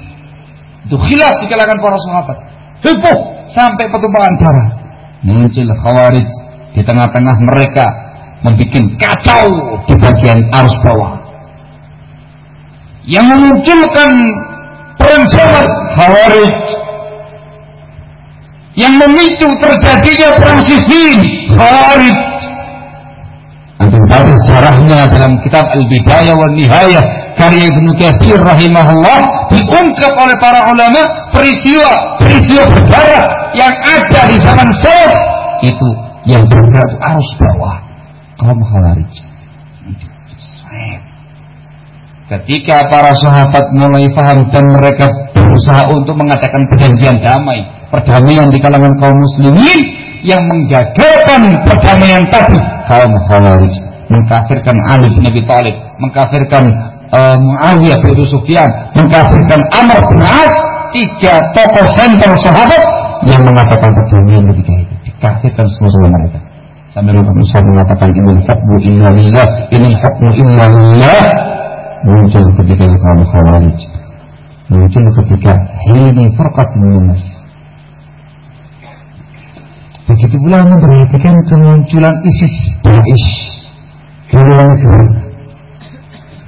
itu khilaf di kalangan para sahabat. Heboh sampai pertumpahan darah. Muncul khawarij di tengah-tengah mereka membuat kacau di bagian arus bawah. Yang memunculkan perencanaan khawarij yang memicu terjadinya perang sivil khawarij Baca sejarahnya dalam kitab Al-Bidayah wa Nihayah karya Ibnu Katsir rahimahullah diungkap oleh para ulama peristiwa peristiwa sejarah yang ada di zaman salaf itu yang bergerak arus bawah kaum khawarij. Ketika para sahabat mulai paham dan mereka berusaha untuk mengadakan perjanjian damai, perdamaian di kalangan kaum muslimin yang menggagalkan perdamaian tadi, kaum khawarij mengkafirkan Ali bin Abi Thalib, mengkafirkan uh, Muawiyah bin Sufyan, mengkafirkan Amr bin As, tiga tokoh sentral sahabat yang mengatakan perdamaian ketika itu dikafirkan semua mereka. Sambil Rasul mengatakan ini hukmu illa lillah, ini hukmu illa lillah. Muncul ketika kaum khawarij. Muncul ketika hini furqat minas. Begitu pula memperhatikan kemunculan ISIS, Daesh, negara.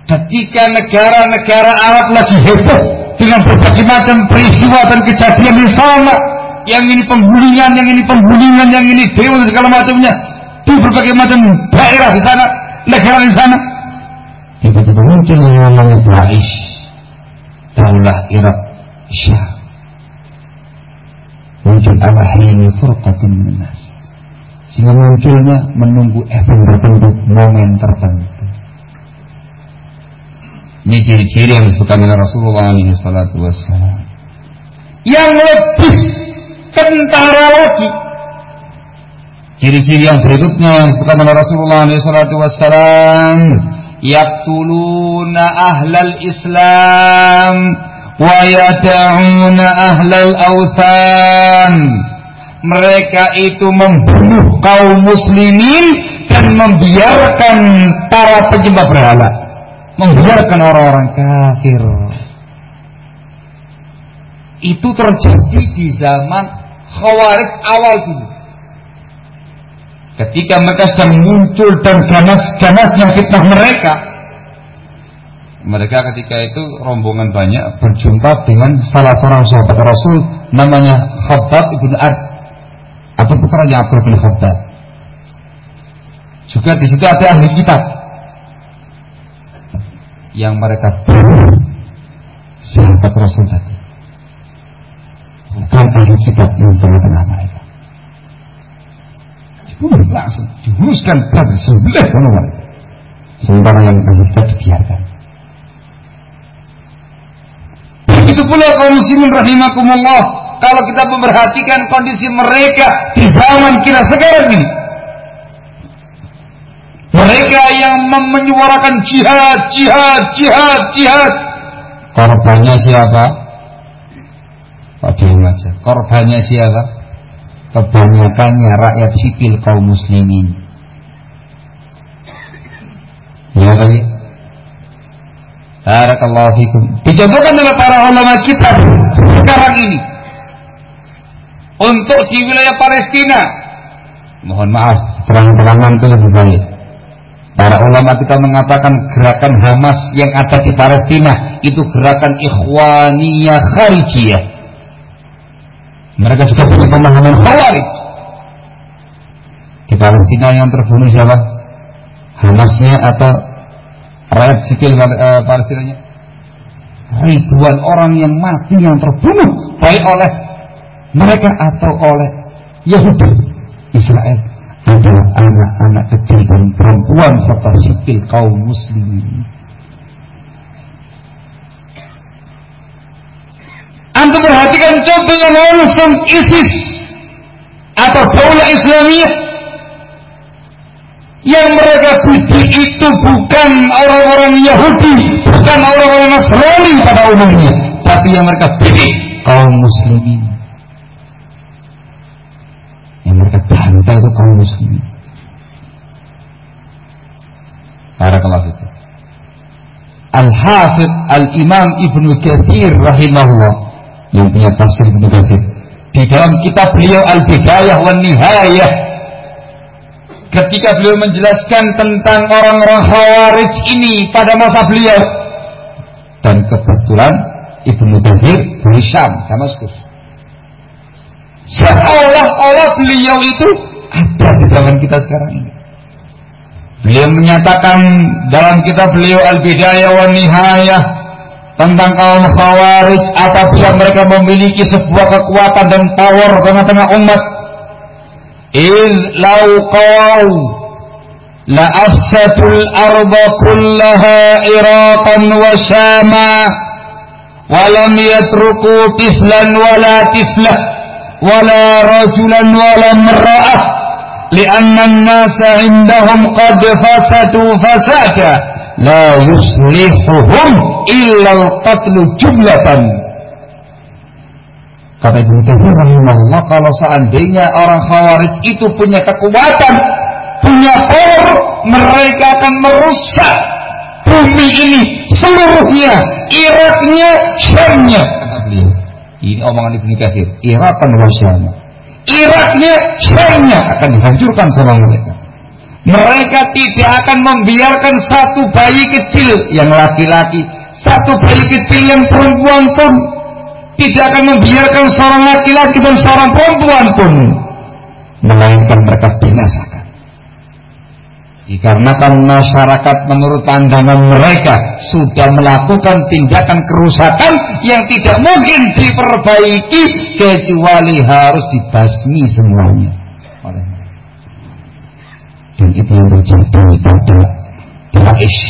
Ketika negara-negara Arab lagi heboh dengan berbagai macam peristiwa dan kejadian yang sama, yang ini pembulingan, yang ini pembulingan, yang ini dewa dan segala macamnya di berbagai macam daerah di sana, negara di sana. Tiba-tiba muncul yang namanya Daesh, Daulah Irak, Syam. Muncul ala hini furqatin minas. Sehingga munculnya menunggu event tertentu, momen tertentu. Ini ciri-ciri yang disebutkan oleh Rasulullah SAW. Yang lebih kentara lagi. Ciri-ciri yang berikutnya yang disebutkan oleh Rasulullah SAW. Yaktuluna ahlal Islam wa yada'una ahlal awthan. Mereka itu membunuh kaum muslimin dan membiarkan para penyembah berhala membiarkan orang-orang kafir. Itu terjadi di zaman Khawarij awal dulu. Ketika mereka sedang muncul dan ganas-ganasnya fitnah mereka, mereka ketika itu rombongan banyak berjumpa dengan salah seorang sahabat Rasul namanya Khabbab ibn Ad atau putranya Abdul bin Khabbab. Juga di situ ada ahli kitab yang mereka sahabat Rasul tadi. Bukan ahli kitab yang tengah-tengah mereka. Dibunuh langsung, dihunuskan pada sebelah mereka. Sementara yang ahli kitab dibiarkan. Begitu pula kaum muslimin rahimakumullah. Kalau kita memperhatikan kondisi mereka di zaman kita sekarang ini mereka yang menyuarakan jihad, jihad, jihad, jihad. Korbannya siapa? Pak aja. Korbannya siapa? Kebanyakannya rakyat sipil kaum muslimin. Ya kali. Barakallahu fikum. Dicontohkan oleh para ulama kita sekarang ini. Untuk di wilayah Palestina. Mohon maaf, terang-terangan itu lebih baik Para ulama kita mengatakan gerakan Hamas yang ada di Palestina itu gerakan ikhwaniyah kharijiyah. Mereka juga punya pemahaman khawarij. Di Palestina yang terbunuh siapa? Hamasnya atau rakyat sipil uh, Palestinanya? Ribuan orang yang mati yang terbunuh baik oleh mereka atau oleh Yahudi Israel adalah anak-anak kecil dan perempuan serta sipil kaum muslimin. Anda perhatikan contoh yang langsung ISIS atau Daulah Islamiyah yang mereka bidik itu bukan orang-orang Yahudi, bukan orang-orang Nasrani pada umumnya, tapi yang mereka bidik kaum muslimin yang mereka bantai itu kaum muslimin. Barakallahu itu. Al-Hafidh Al-Imam Ibnu Katsir rahimahullah yang punya tafsir Ibnu Katsir di dalam kitab beliau Al-Bidayah wan Nihayah ketika beliau menjelaskan tentang orang-orang Khawarij ini pada masa beliau dan kebetulan Ibnu Katsir dari Syam Damaskus Seolah-olah beliau itu ada di zaman kita sekarang ini. Beliau menyatakan dalam kitab beliau Al-Bidayah wa Nihayah tentang kaum Khawarij apabila mereka memiliki sebuah kekuatan dan power tengah-tengah umat. Il lauqau la afsatul arda kullaha iraqan wa syama walam yatruku tiflan wala tiflah ولا رجلا ولا امرأة لأن الناس عندهم قد فسدوا فسادا لا يصلحهم إلا القتل جملة Kata Ibnu Katsir rahimahullah kalau seandainya orang Khawarij itu punya kekuatan, punya power, mereka akan merusak bumi ini seluruhnya, Iraknya, Syamnya, kata beliau. ini omongan Ibnu Katsir. Irakan wasyama. Iraknya, Syamnya akan dihancurkan sama mereka. Mereka tidak akan membiarkan satu bayi kecil yang laki-laki, satu bayi kecil yang perempuan pun tidak akan membiarkan seorang laki-laki dan seorang perempuan pun melainkan mereka binasakan dikarenakan masyarakat menurut pandangan mereka sudah melakukan tindakan kerusakan yang tidak mungkin diperbaiki kecuali harus dibasmi semuanya. Dan itu yang terjadi pada Daesh.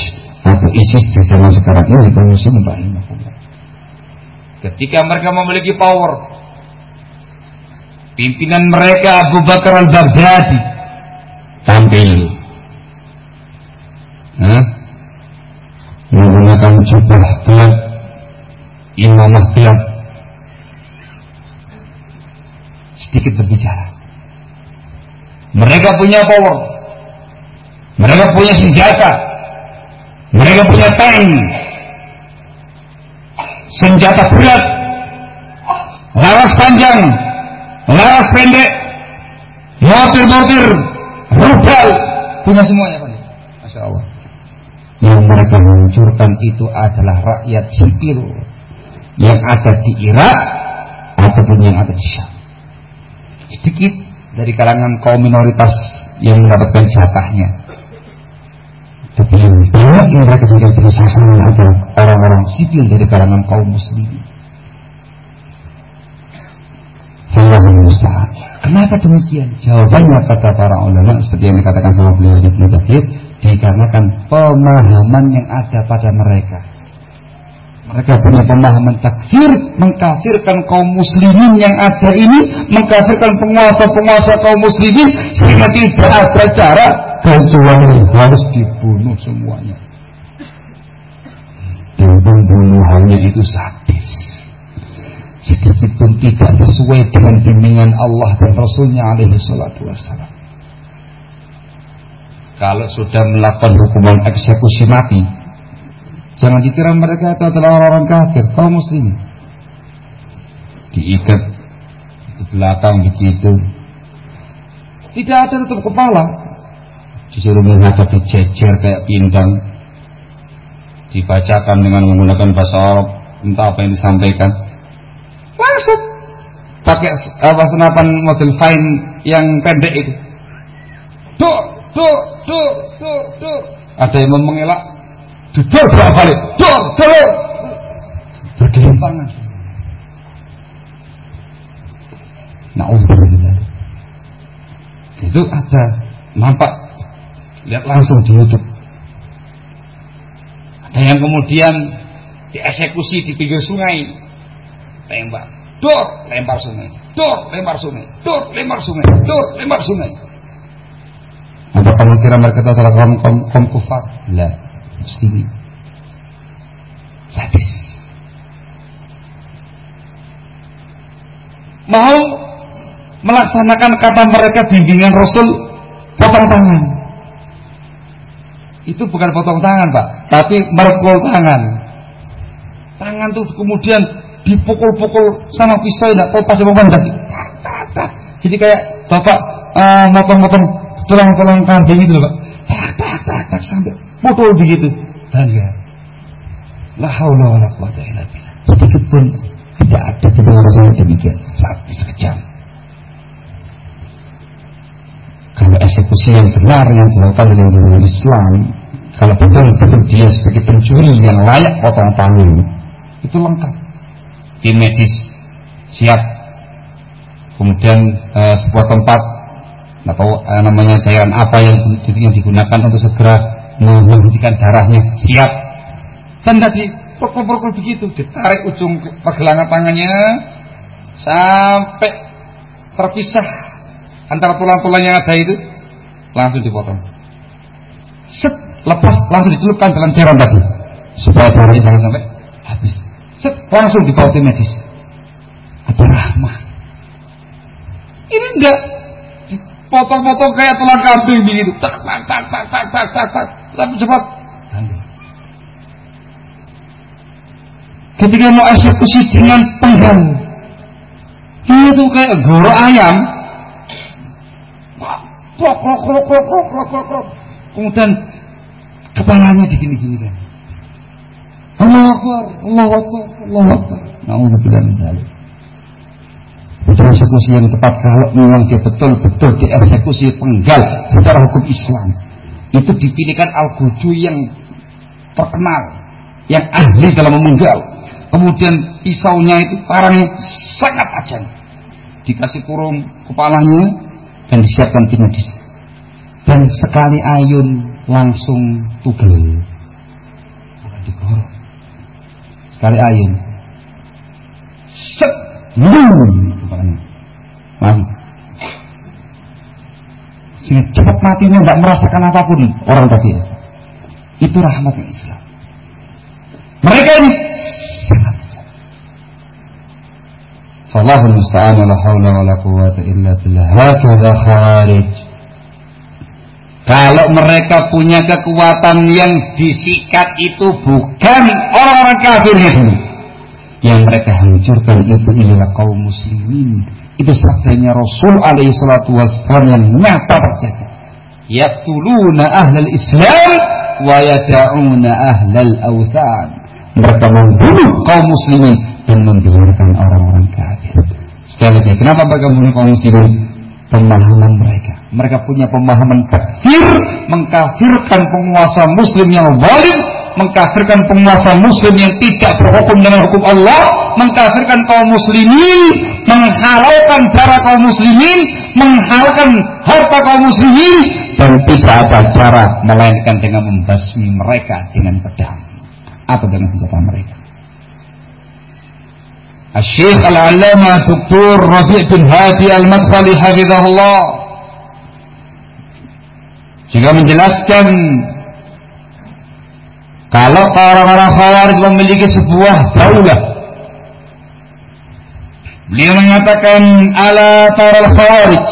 Atau ISIS di zaman sekarang ini kaum muslim ketika mereka memiliki power pimpinan mereka Abu Bakar al-Baghdadi tampil Menggunakan jubah gelap imamah gelap sedikit berbicara. Mereka punya power. Mereka punya senjata. Mereka punya tank. Senjata berat, laras panjang, laras pendek, mortir-mortir, rudal, punya semuanya. Yang mereka hancurkan itu adalah rakyat sipil yang ada di Irak ataupun yang ada di Syam. Sedikit dari kalangan kaum minoritas yang mendapatkan jatahnya tapi yang banyak yang mereka menjadi sasaran adalah orang-orang sipil dari kalangan kaum muslimin. Kenapa demikian? Jawabannya kata para ulama seperti yang dikatakan sama beliau di Kathir dikarenakan pemahaman yang ada pada mereka. Mereka punya pemahaman takfir, mengkafirkan kaum muslimin yang ada ini, mengkafirkan penguasa-penguasa kaum muslimin sehingga tidak ada cara kecuali harus dibunuh semuanya. Dan pembunuhannya itu sadis. Sedikit pun tidak sesuai dengan bimbingan Allah dan Rasulnya alaihi salatu wassalam. Kalau sudah melakukan hukuman eksekusi mati, jangan dikira mereka itu adalah orang-orang kafir, kaum muslim. Diikat di belakang begitu. Tidak ada tutup kepala, disuruh menghadap dijejer kayak pindang. Dibacakan dengan menggunakan bahasa Arab. Entah apa yang disampaikan. Langsung. Pakai apa senapan model fine yang pendek itu. Tuh tuh tuh tuh tuh ada yang mengelak? Duduk berapa balik tuh tuh bergelimpangan. Nah itu ada nampak. Lihat langsung di YouTube. Ada yang kemudian dieksekusi di pinggir sungai. Tembak. Dor lempar sungai. Dor lempar sungai. Dor lempar sungai. Dor lempar sungai apa kamu kira mereka itu adalah kaum, kaum, kaum kufar lah muslimin sadis mau melaksanakan kata mereka bimbingan Rasul potong tangan itu bukan potong tangan pak, tapi merkul tangan. Tangan tuh kemudian dipukul-pukul sama pisau tidak tahu pas memandang. Jadi kayak bapak uh, motong-motong tulang-tulang kambing itu pak. Tak tak tak tak sampai pukul begitu. Bangga. La haula wala quwata illa billah. Sedikit pun tidak ada kebenaran demikian. Sampai sekejam. Kalau eksekusi yang benar yang dilakukan oleh dunia Islam, kalau betul-betul dia sebagai pencuri yang layak potong tangan, itu lengkap. Tim medis siap. Kemudian uh, sebuah tempat atau eh, namanya cairan apa yang, yang digunakan untuk segera menghentikan darahnya? Siap. Dan tadi pukul-pukul begitu ditarik ujung pergelangan tangannya sampai terpisah antara tulang-tulang yang ada itu langsung dipotong. Set lepas langsung dicelupkan dalam cairan tadi supaya darahnya jangan sampai habis. Set langsung dibawa tim medis. Ada rahmah ini enggak potong-potong kayak tulang kambing begitu. Tak tak tak tak tak tak tak tak. Tapi cepat. Ketika mau eksekusi dengan penggal, dia tuh kayak goro ayam. Krok krok krok krok krok krok krok krok. Kemudian kepalanya digini-gini kan. Allah Akbar, Allah Akbar, Allah Akbar. Nauzubillah min dzalik eksekusi yang tepat kalau memang dia betul-betul dieksekusi penggal secara hukum Islam. Itu dipilihkan Al-Guju yang terkenal yang ahli dalam memenggal kemudian pisaunya itu parangnya sangat tajam. Dikasih kurung kepalanya dan disiapkan tim medis dan sekali ayun langsung tugel. Sekali ayun. Set mati. Sehingga cepat matinya tidak merasakan apa pun orang tadi. Itu rahmat Islam. Mereka ini sangat Fallahul musta'an wa la hawla wa la quwwata illa billah. Hakadha kharij. Kalau mereka punya kekuatan yang disikat itu bukan orang-orang kafir itu. Yang mereka hancurkan itu adalah kaum muslimin itu sabdanya Rasul alaihi salatu wassalam yang nyata terjadi. Yaqtuluna ahlal Islam wa yada'una ahlal awthan. Mereka membunuh kaum muslimin dan membiarkan orang-orang kafir. Sekali lagi, kenapa mereka membunuh kaum muslimin? Pemahaman mereka. Mereka punya pemahaman kafir, mengkafirkan penguasa muslim yang zalim, mengkafirkan penguasa muslim yang tidak berhukum dengan hukum Allah, mengkafirkan kaum muslimin, menghalalkan darah kaum muslimin, menghalalkan harta kaum muslimin, dan tidak ada cara melainkan dengan membasmi mereka dengan pedang atau dengan senjata mereka. Al-Syekh Al-Allamah Dr. Rafi' bin Hadi Al-Madkhali Hafizahullah juga menjelaskan kalau orang-orang khawarij memiliki sebuah daulah Beliau mengatakan ala taral khawarij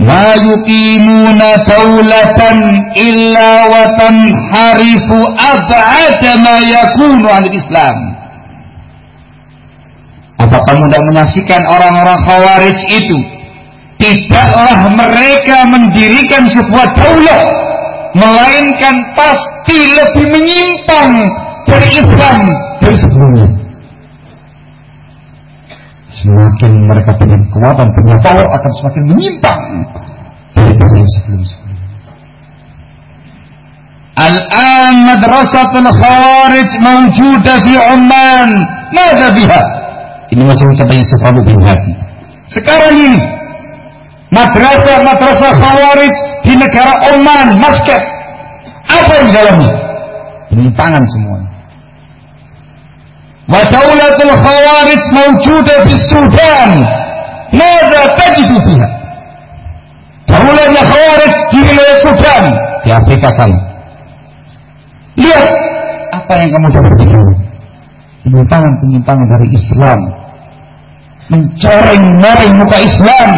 ma yuqimuna dawlatan illa wa tanharifu ab'ada ma yakunu al Islam. Apa kamu tidak menyaksikan orang-orang khawarij itu? Tidaklah mereka mendirikan sebuah daulah melainkan pasti lebih menyimpang dari Islam dari sebelumnya. Semakin mereka punya kekuatan, punya power akan semakin menyimpang dari yang sebelum-sebelumnya. Al-an madrasatul khawarij mawjuda fi Oman. Mada biha? Ini masih ucapan Yusuf Abu bin Hadi. Sekarang ini madrasah-madrasah khawarij di negara Oman, Muscat. Apa yang di dalamnya? Penyimpangan semuanya. ودولة الخوارج موجودة في السودان ماذا تجد فيها Daulahnya Khawarij di wilayah Sudan di Afrika sana. Lihat apa yang kamu dapat di sini. Penyimpangan-penyimpangan dari Islam, mencoreng-noreng muka Islam,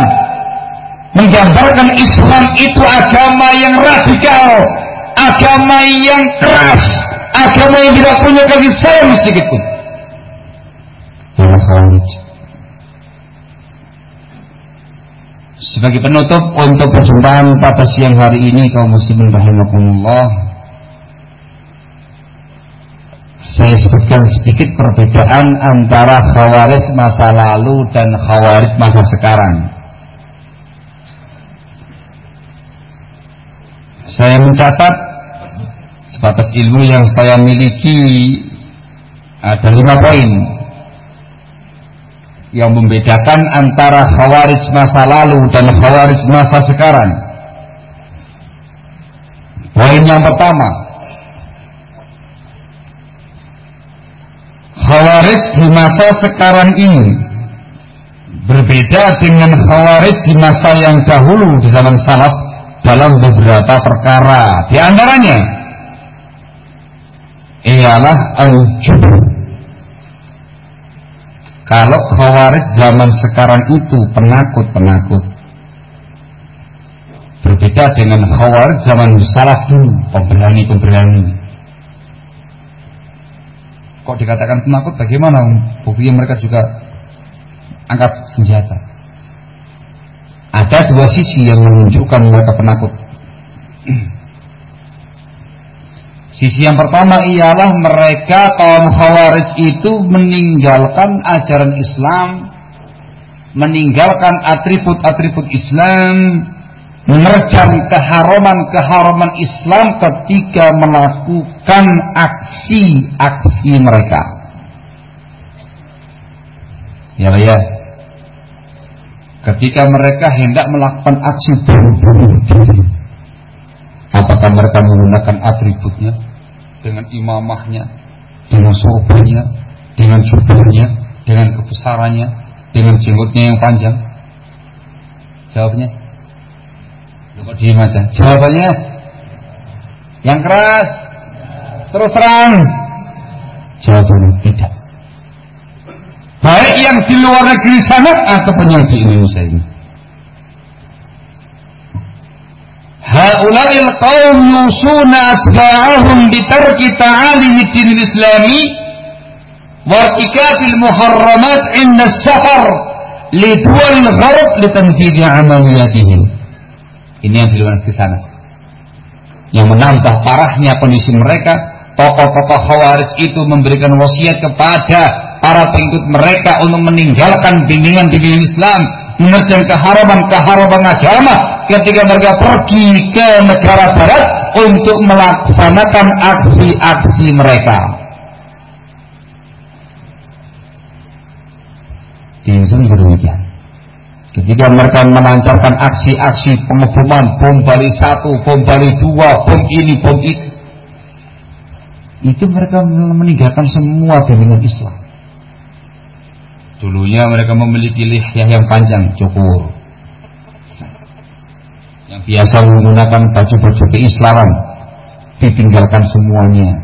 menggambarkan Islam itu agama yang radikal, agama yang keras, agama yang tidak punya kasih sayang sedikit pun. Sebagai penutup untuk perjumpaan pada siang hari ini kaum muslimin rahimakumullah saya sebutkan sedikit perbedaan antara khawarij masa lalu dan khawarij masa sekarang. Saya mencatat sebatas ilmu yang saya miliki ada lima poin yang membedakan antara khawarij masa lalu dan khawarij masa sekarang. Poin yang pertama, khawarij di masa sekarang ini berbeda dengan khawarij di masa yang dahulu di zaman salaf dalam beberapa perkara. Di antaranya ialah al-jubur kalau khawarij zaman sekarang itu penakut-penakut. Berbeda dengan khawarij zaman salaf dulu, pemberani-pemberani. Kok dikatakan penakut bagaimana? Buktinya mereka juga angkat senjata. Ada dua sisi yang menunjukkan mereka penakut. Sisi yang pertama ialah mereka kaum khawarij itu meninggalkan ajaran Islam, meninggalkan atribut-atribut Islam, menerjang keharaman-keharaman Islam ketika melakukan aksi-aksi mereka. Ya ya. Ketika mereka hendak melakukan aksi bunuh Apakah mereka menggunakan atributnya dengan imamahnya, dengan sorbannya, dengan jubahnya, dengan kebesarannya, dengan jenggotnya yang panjang? Jawabnya? Lu diem. Jawabannya? Yang keras. Terus terang. Jawabannya tidak. Baik yang di luar negeri sana ataupun yang di Indonesia ini. Haulai al-qawm yusuna asba'ahum bitarki ta'alimi dinil islami wartikafil muharramat inda safar lidual gharb litanfidhi amaliyatihim. Ini yang di luar negeri sana. Yang menambah parahnya kondisi mereka, tokoh-tokoh khawarij itu memberikan wasiat kepada para pengikut mereka untuk meninggalkan bimbingan-bimbingan Islam menerjang keharaman-keharaman agama ketika mereka pergi ke negara barat untuk melaksanakan aksi-aksi mereka. Di demikian. Ketika mereka melancarkan aksi-aksi pengeboman bom Bali satu, bom Bali dua, bom ini, bom itu, itu mereka meninggalkan semua dengan Islam. Dulunya mereka memiliki lihyah yang panjang, cukur. Yang biasa menggunakan baju-baju keislaman, ditinggalkan semuanya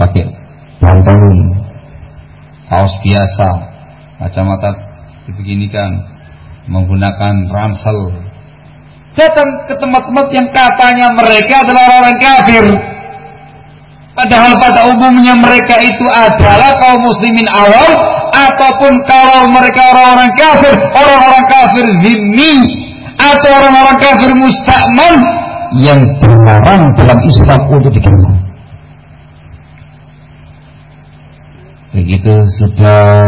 pakai pantun, kaos biasa, kacamata dibeginikan, menggunakan ransel. Datang ke tempat-tempat yang katanya mereka adalah orang kafir. Padahal pada umumnya mereka itu adalah kaum muslimin awal ataupun kalau mereka orang-orang kafir, orang-orang kafir zimmi atau orang-orang kafir mustakmal yang dilarang dalam Islam untuk dikenal. Begitu sudah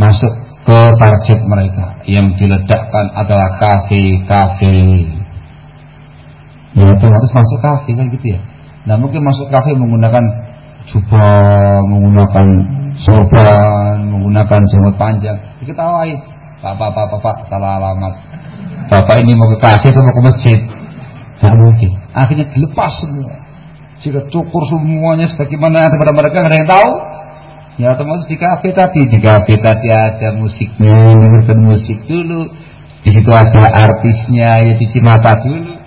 masuk ke target mereka yang diledakkan adalah kafe-kafe. Ya otomatis masuk kafe kan gitu ya. Nah mungkin masuk kafe menggunakan jubah, menggunakan sorban, menggunakan jenggot panjang. Diketawain. Bapak, bapak, bapak, salah alamat. Bapak ini mau ke kafe atau mau ke masjid? Tidak mungkin. Akhirnya dilepas semua. Jika cukur semuanya sebagaimana ada pada mereka, ada yang tahu. Ya otomatis di kafe tadi, di kafe tadi ada musiknya, dengarkan musik dulu. Di situ ada artisnya, ya cuci mata dulu.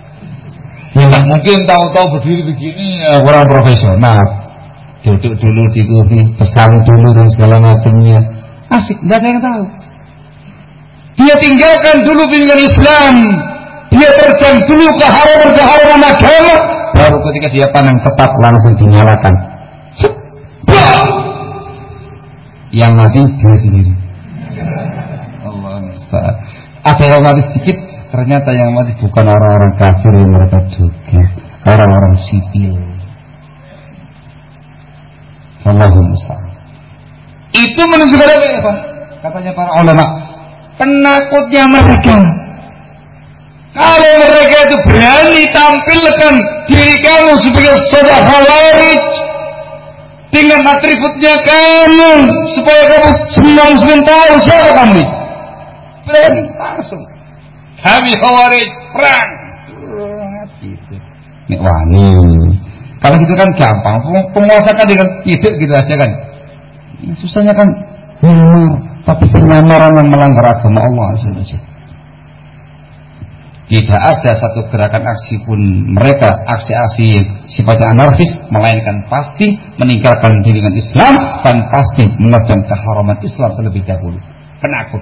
Ya mungkin tahu-tahu berdiri begini ya, orang profesional duduk dulu di kopi, pesan dulu dan segala macamnya. Asik, nggak ada yang tahu. Dia tinggalkan dulu pinggan Islam. Dia terjang dulu ke haram agama. Baru ketika dia pandang tepat langsung dinyalakan. Yang mati dia sendiri. Allah Ada yang mati sedikit, ternyata yang mati bukan orang-orang kafir yang mereka juga. Orang-orang sipil Allahumma Itu menunjukkan apa ya Pak? Katanya para ulama. Penakutnya mereka. Kalau mereka itu berani tampilkan diri kamu sebagai saudara khawarij. dengan atributnya kamu supaya kamu muslim tahu siapa kamu berani langsung kami khawarij perang itu nek wani kalau gitu kan gampang. Penguasa kan dengan ide gitu aja kan. Susahnya kan nyamar tapi penyamaran yang melanggar agama Allah azza tidak ada satu gerakan aksi pun mereka aksi-aksi sifatnya anarkis melainkan pasti meninggalkan dengan Islam dan pasti menerjang keharaman Islam terlebih dahulu. Penakut.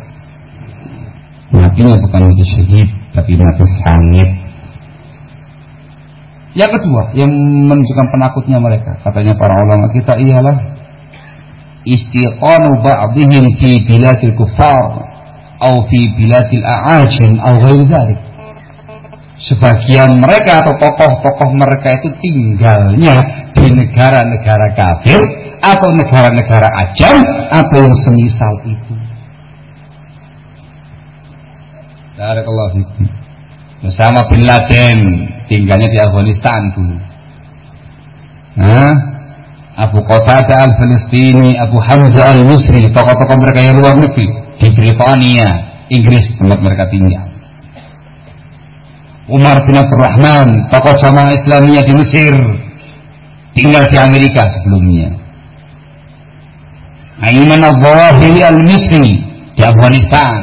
Matinya bukan mati syahid tapi mati sangit yang kedua yang menunjukkan penakutnya mereka. Katanya para ulama kita ialah istiqanu ba'dihim fi biladil kufar atau fi biladil a'ajim atau ghairi dhalik sebagian mereka atau tokoh-tokoh mereka itu tinggalnya di negara-negara kafir atau negara-negara ajam atau yang semisal itu. Barakallahu Bersama Bin Laden tinggalnya di Afghanistan dulu. Nah, Abu Qatada al-Falistini, Abu Hamzah al-Misri, tokoh-tokoh mereka yang luar negeri di Britania, Inggris tempat mereka tinggal. Umar bin Abdurrahman, tokoh jamaah Islamiyah di Mesir, tinggal di Amerika sebelumnya. Aiman al-Zawahiri al-Misri di Afghanistan.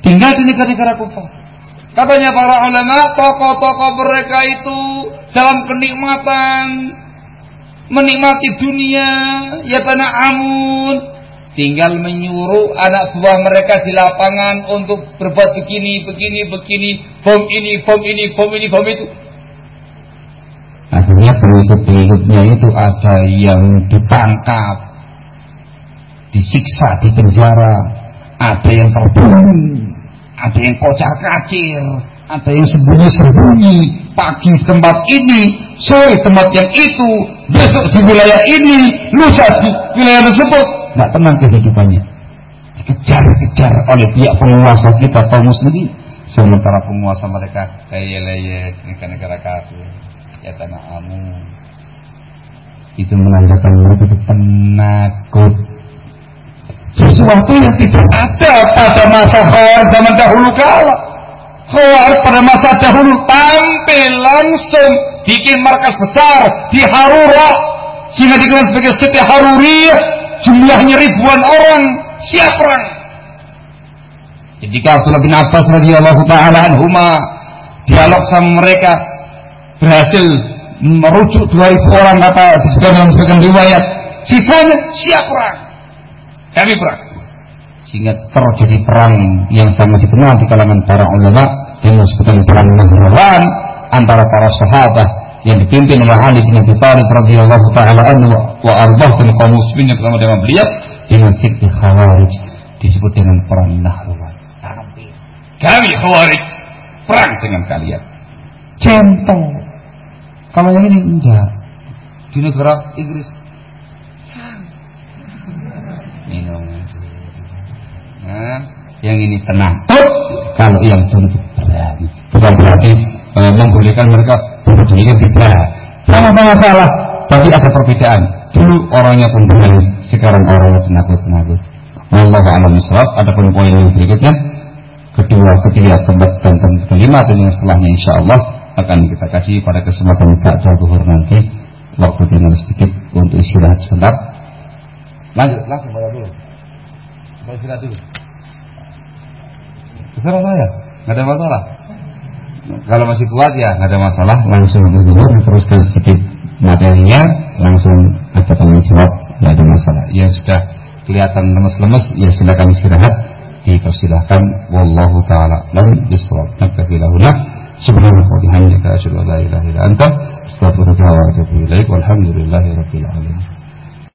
Tinggal di negara-negara kufar. Katanya para ulama, tokoh-tokoh mereka itu dalam kenikmatan menikmati dunia, ya tanah amun, tinggal menyuruh anak buah mereka di lapangan untuk berbuat begini, begini, begini, bom ini, bom ini, bom ini, bom itu. Akhirnya pengikut-pengikutnya itu ada yang ditangkap, disiksa di penjara, ada yang terbunuh, ada yang kocar kacir, ada yang sembunyi-sembunyi, pagi tempat ini, sore tempat yang itu, besok di wilayah ini, lusa di wilayah tersebut, nggak tenang kehidupannya. Dikejar-kejar oleh pihak penguasa kita kaum muslimin. Sementara penguasa mereka leye-leye negara-negara kafir ya tanah amu itu menandakan mereka penakut sesuatu yang tidak ada pada masa khawar zaman dahulu kala. Khawar pada masa dahulu tampil langsung bikin markas besar di Harura. Sehingga dikenal sebagai Siti Haruriyah. Jumlahnya ribuan orang. Siap perang. Ketika Abdullah bin Abbas radhiyallahu taala anhuma dialog sama mereka berhasil merujuk 2000 orang kata disebutkan dalam sebagian riwayat. Sisanya siap perang kami perang sehingga terjadi perang yang sangat dikenal di kalangan para ulama yang disebutkan perang Nahrawan antara para sahabat yang dipimpin oleh Ali bin Abi Thalib radhiyallahu taala anhu wa arbah dan kaum muslimin yang bersama dengan beliau dengan sekte Khawarij disebut dengan perang Nahrawan. Kami Khawarij perang dengan kalian. Contoh. Kalau yang ini enggak. Di negara Inggris. Minum. Nah, yang ini tenang. Kalau yang itu berani. Bukan berarti eh, membolehkan mereka ini tidak. Sama-sama salah. Tapi ada perbedaan. Dulu orangnya pun berani sekarang orangnya penakut-penakut. Allah alam israf ada pun poin yang berikutnya. Kedua ketiga keempat dan kelima dan yang setelahnya insya Allah akan kita kasih pada kesempatan Ba'da Zuhur nanti. Waktu tinggal sedikit untuk istirahat sebentar lanjut langsung pada dulu. Kita istirahat dulu. Terserah saya nggak ada masalah. Kalau masih kuat ya nggak ada masalah. Langsung dulu teruskan sedikit materinya langsung ada tanya jawab nggak ada masalah. Ya sudah kelihatan lemes-lemes ya silakan istirahat. Dipersilahkan. Wallahu taala lalu bisawab. Naktafi lahuna subhanahu wa bihamdika asyhadu an la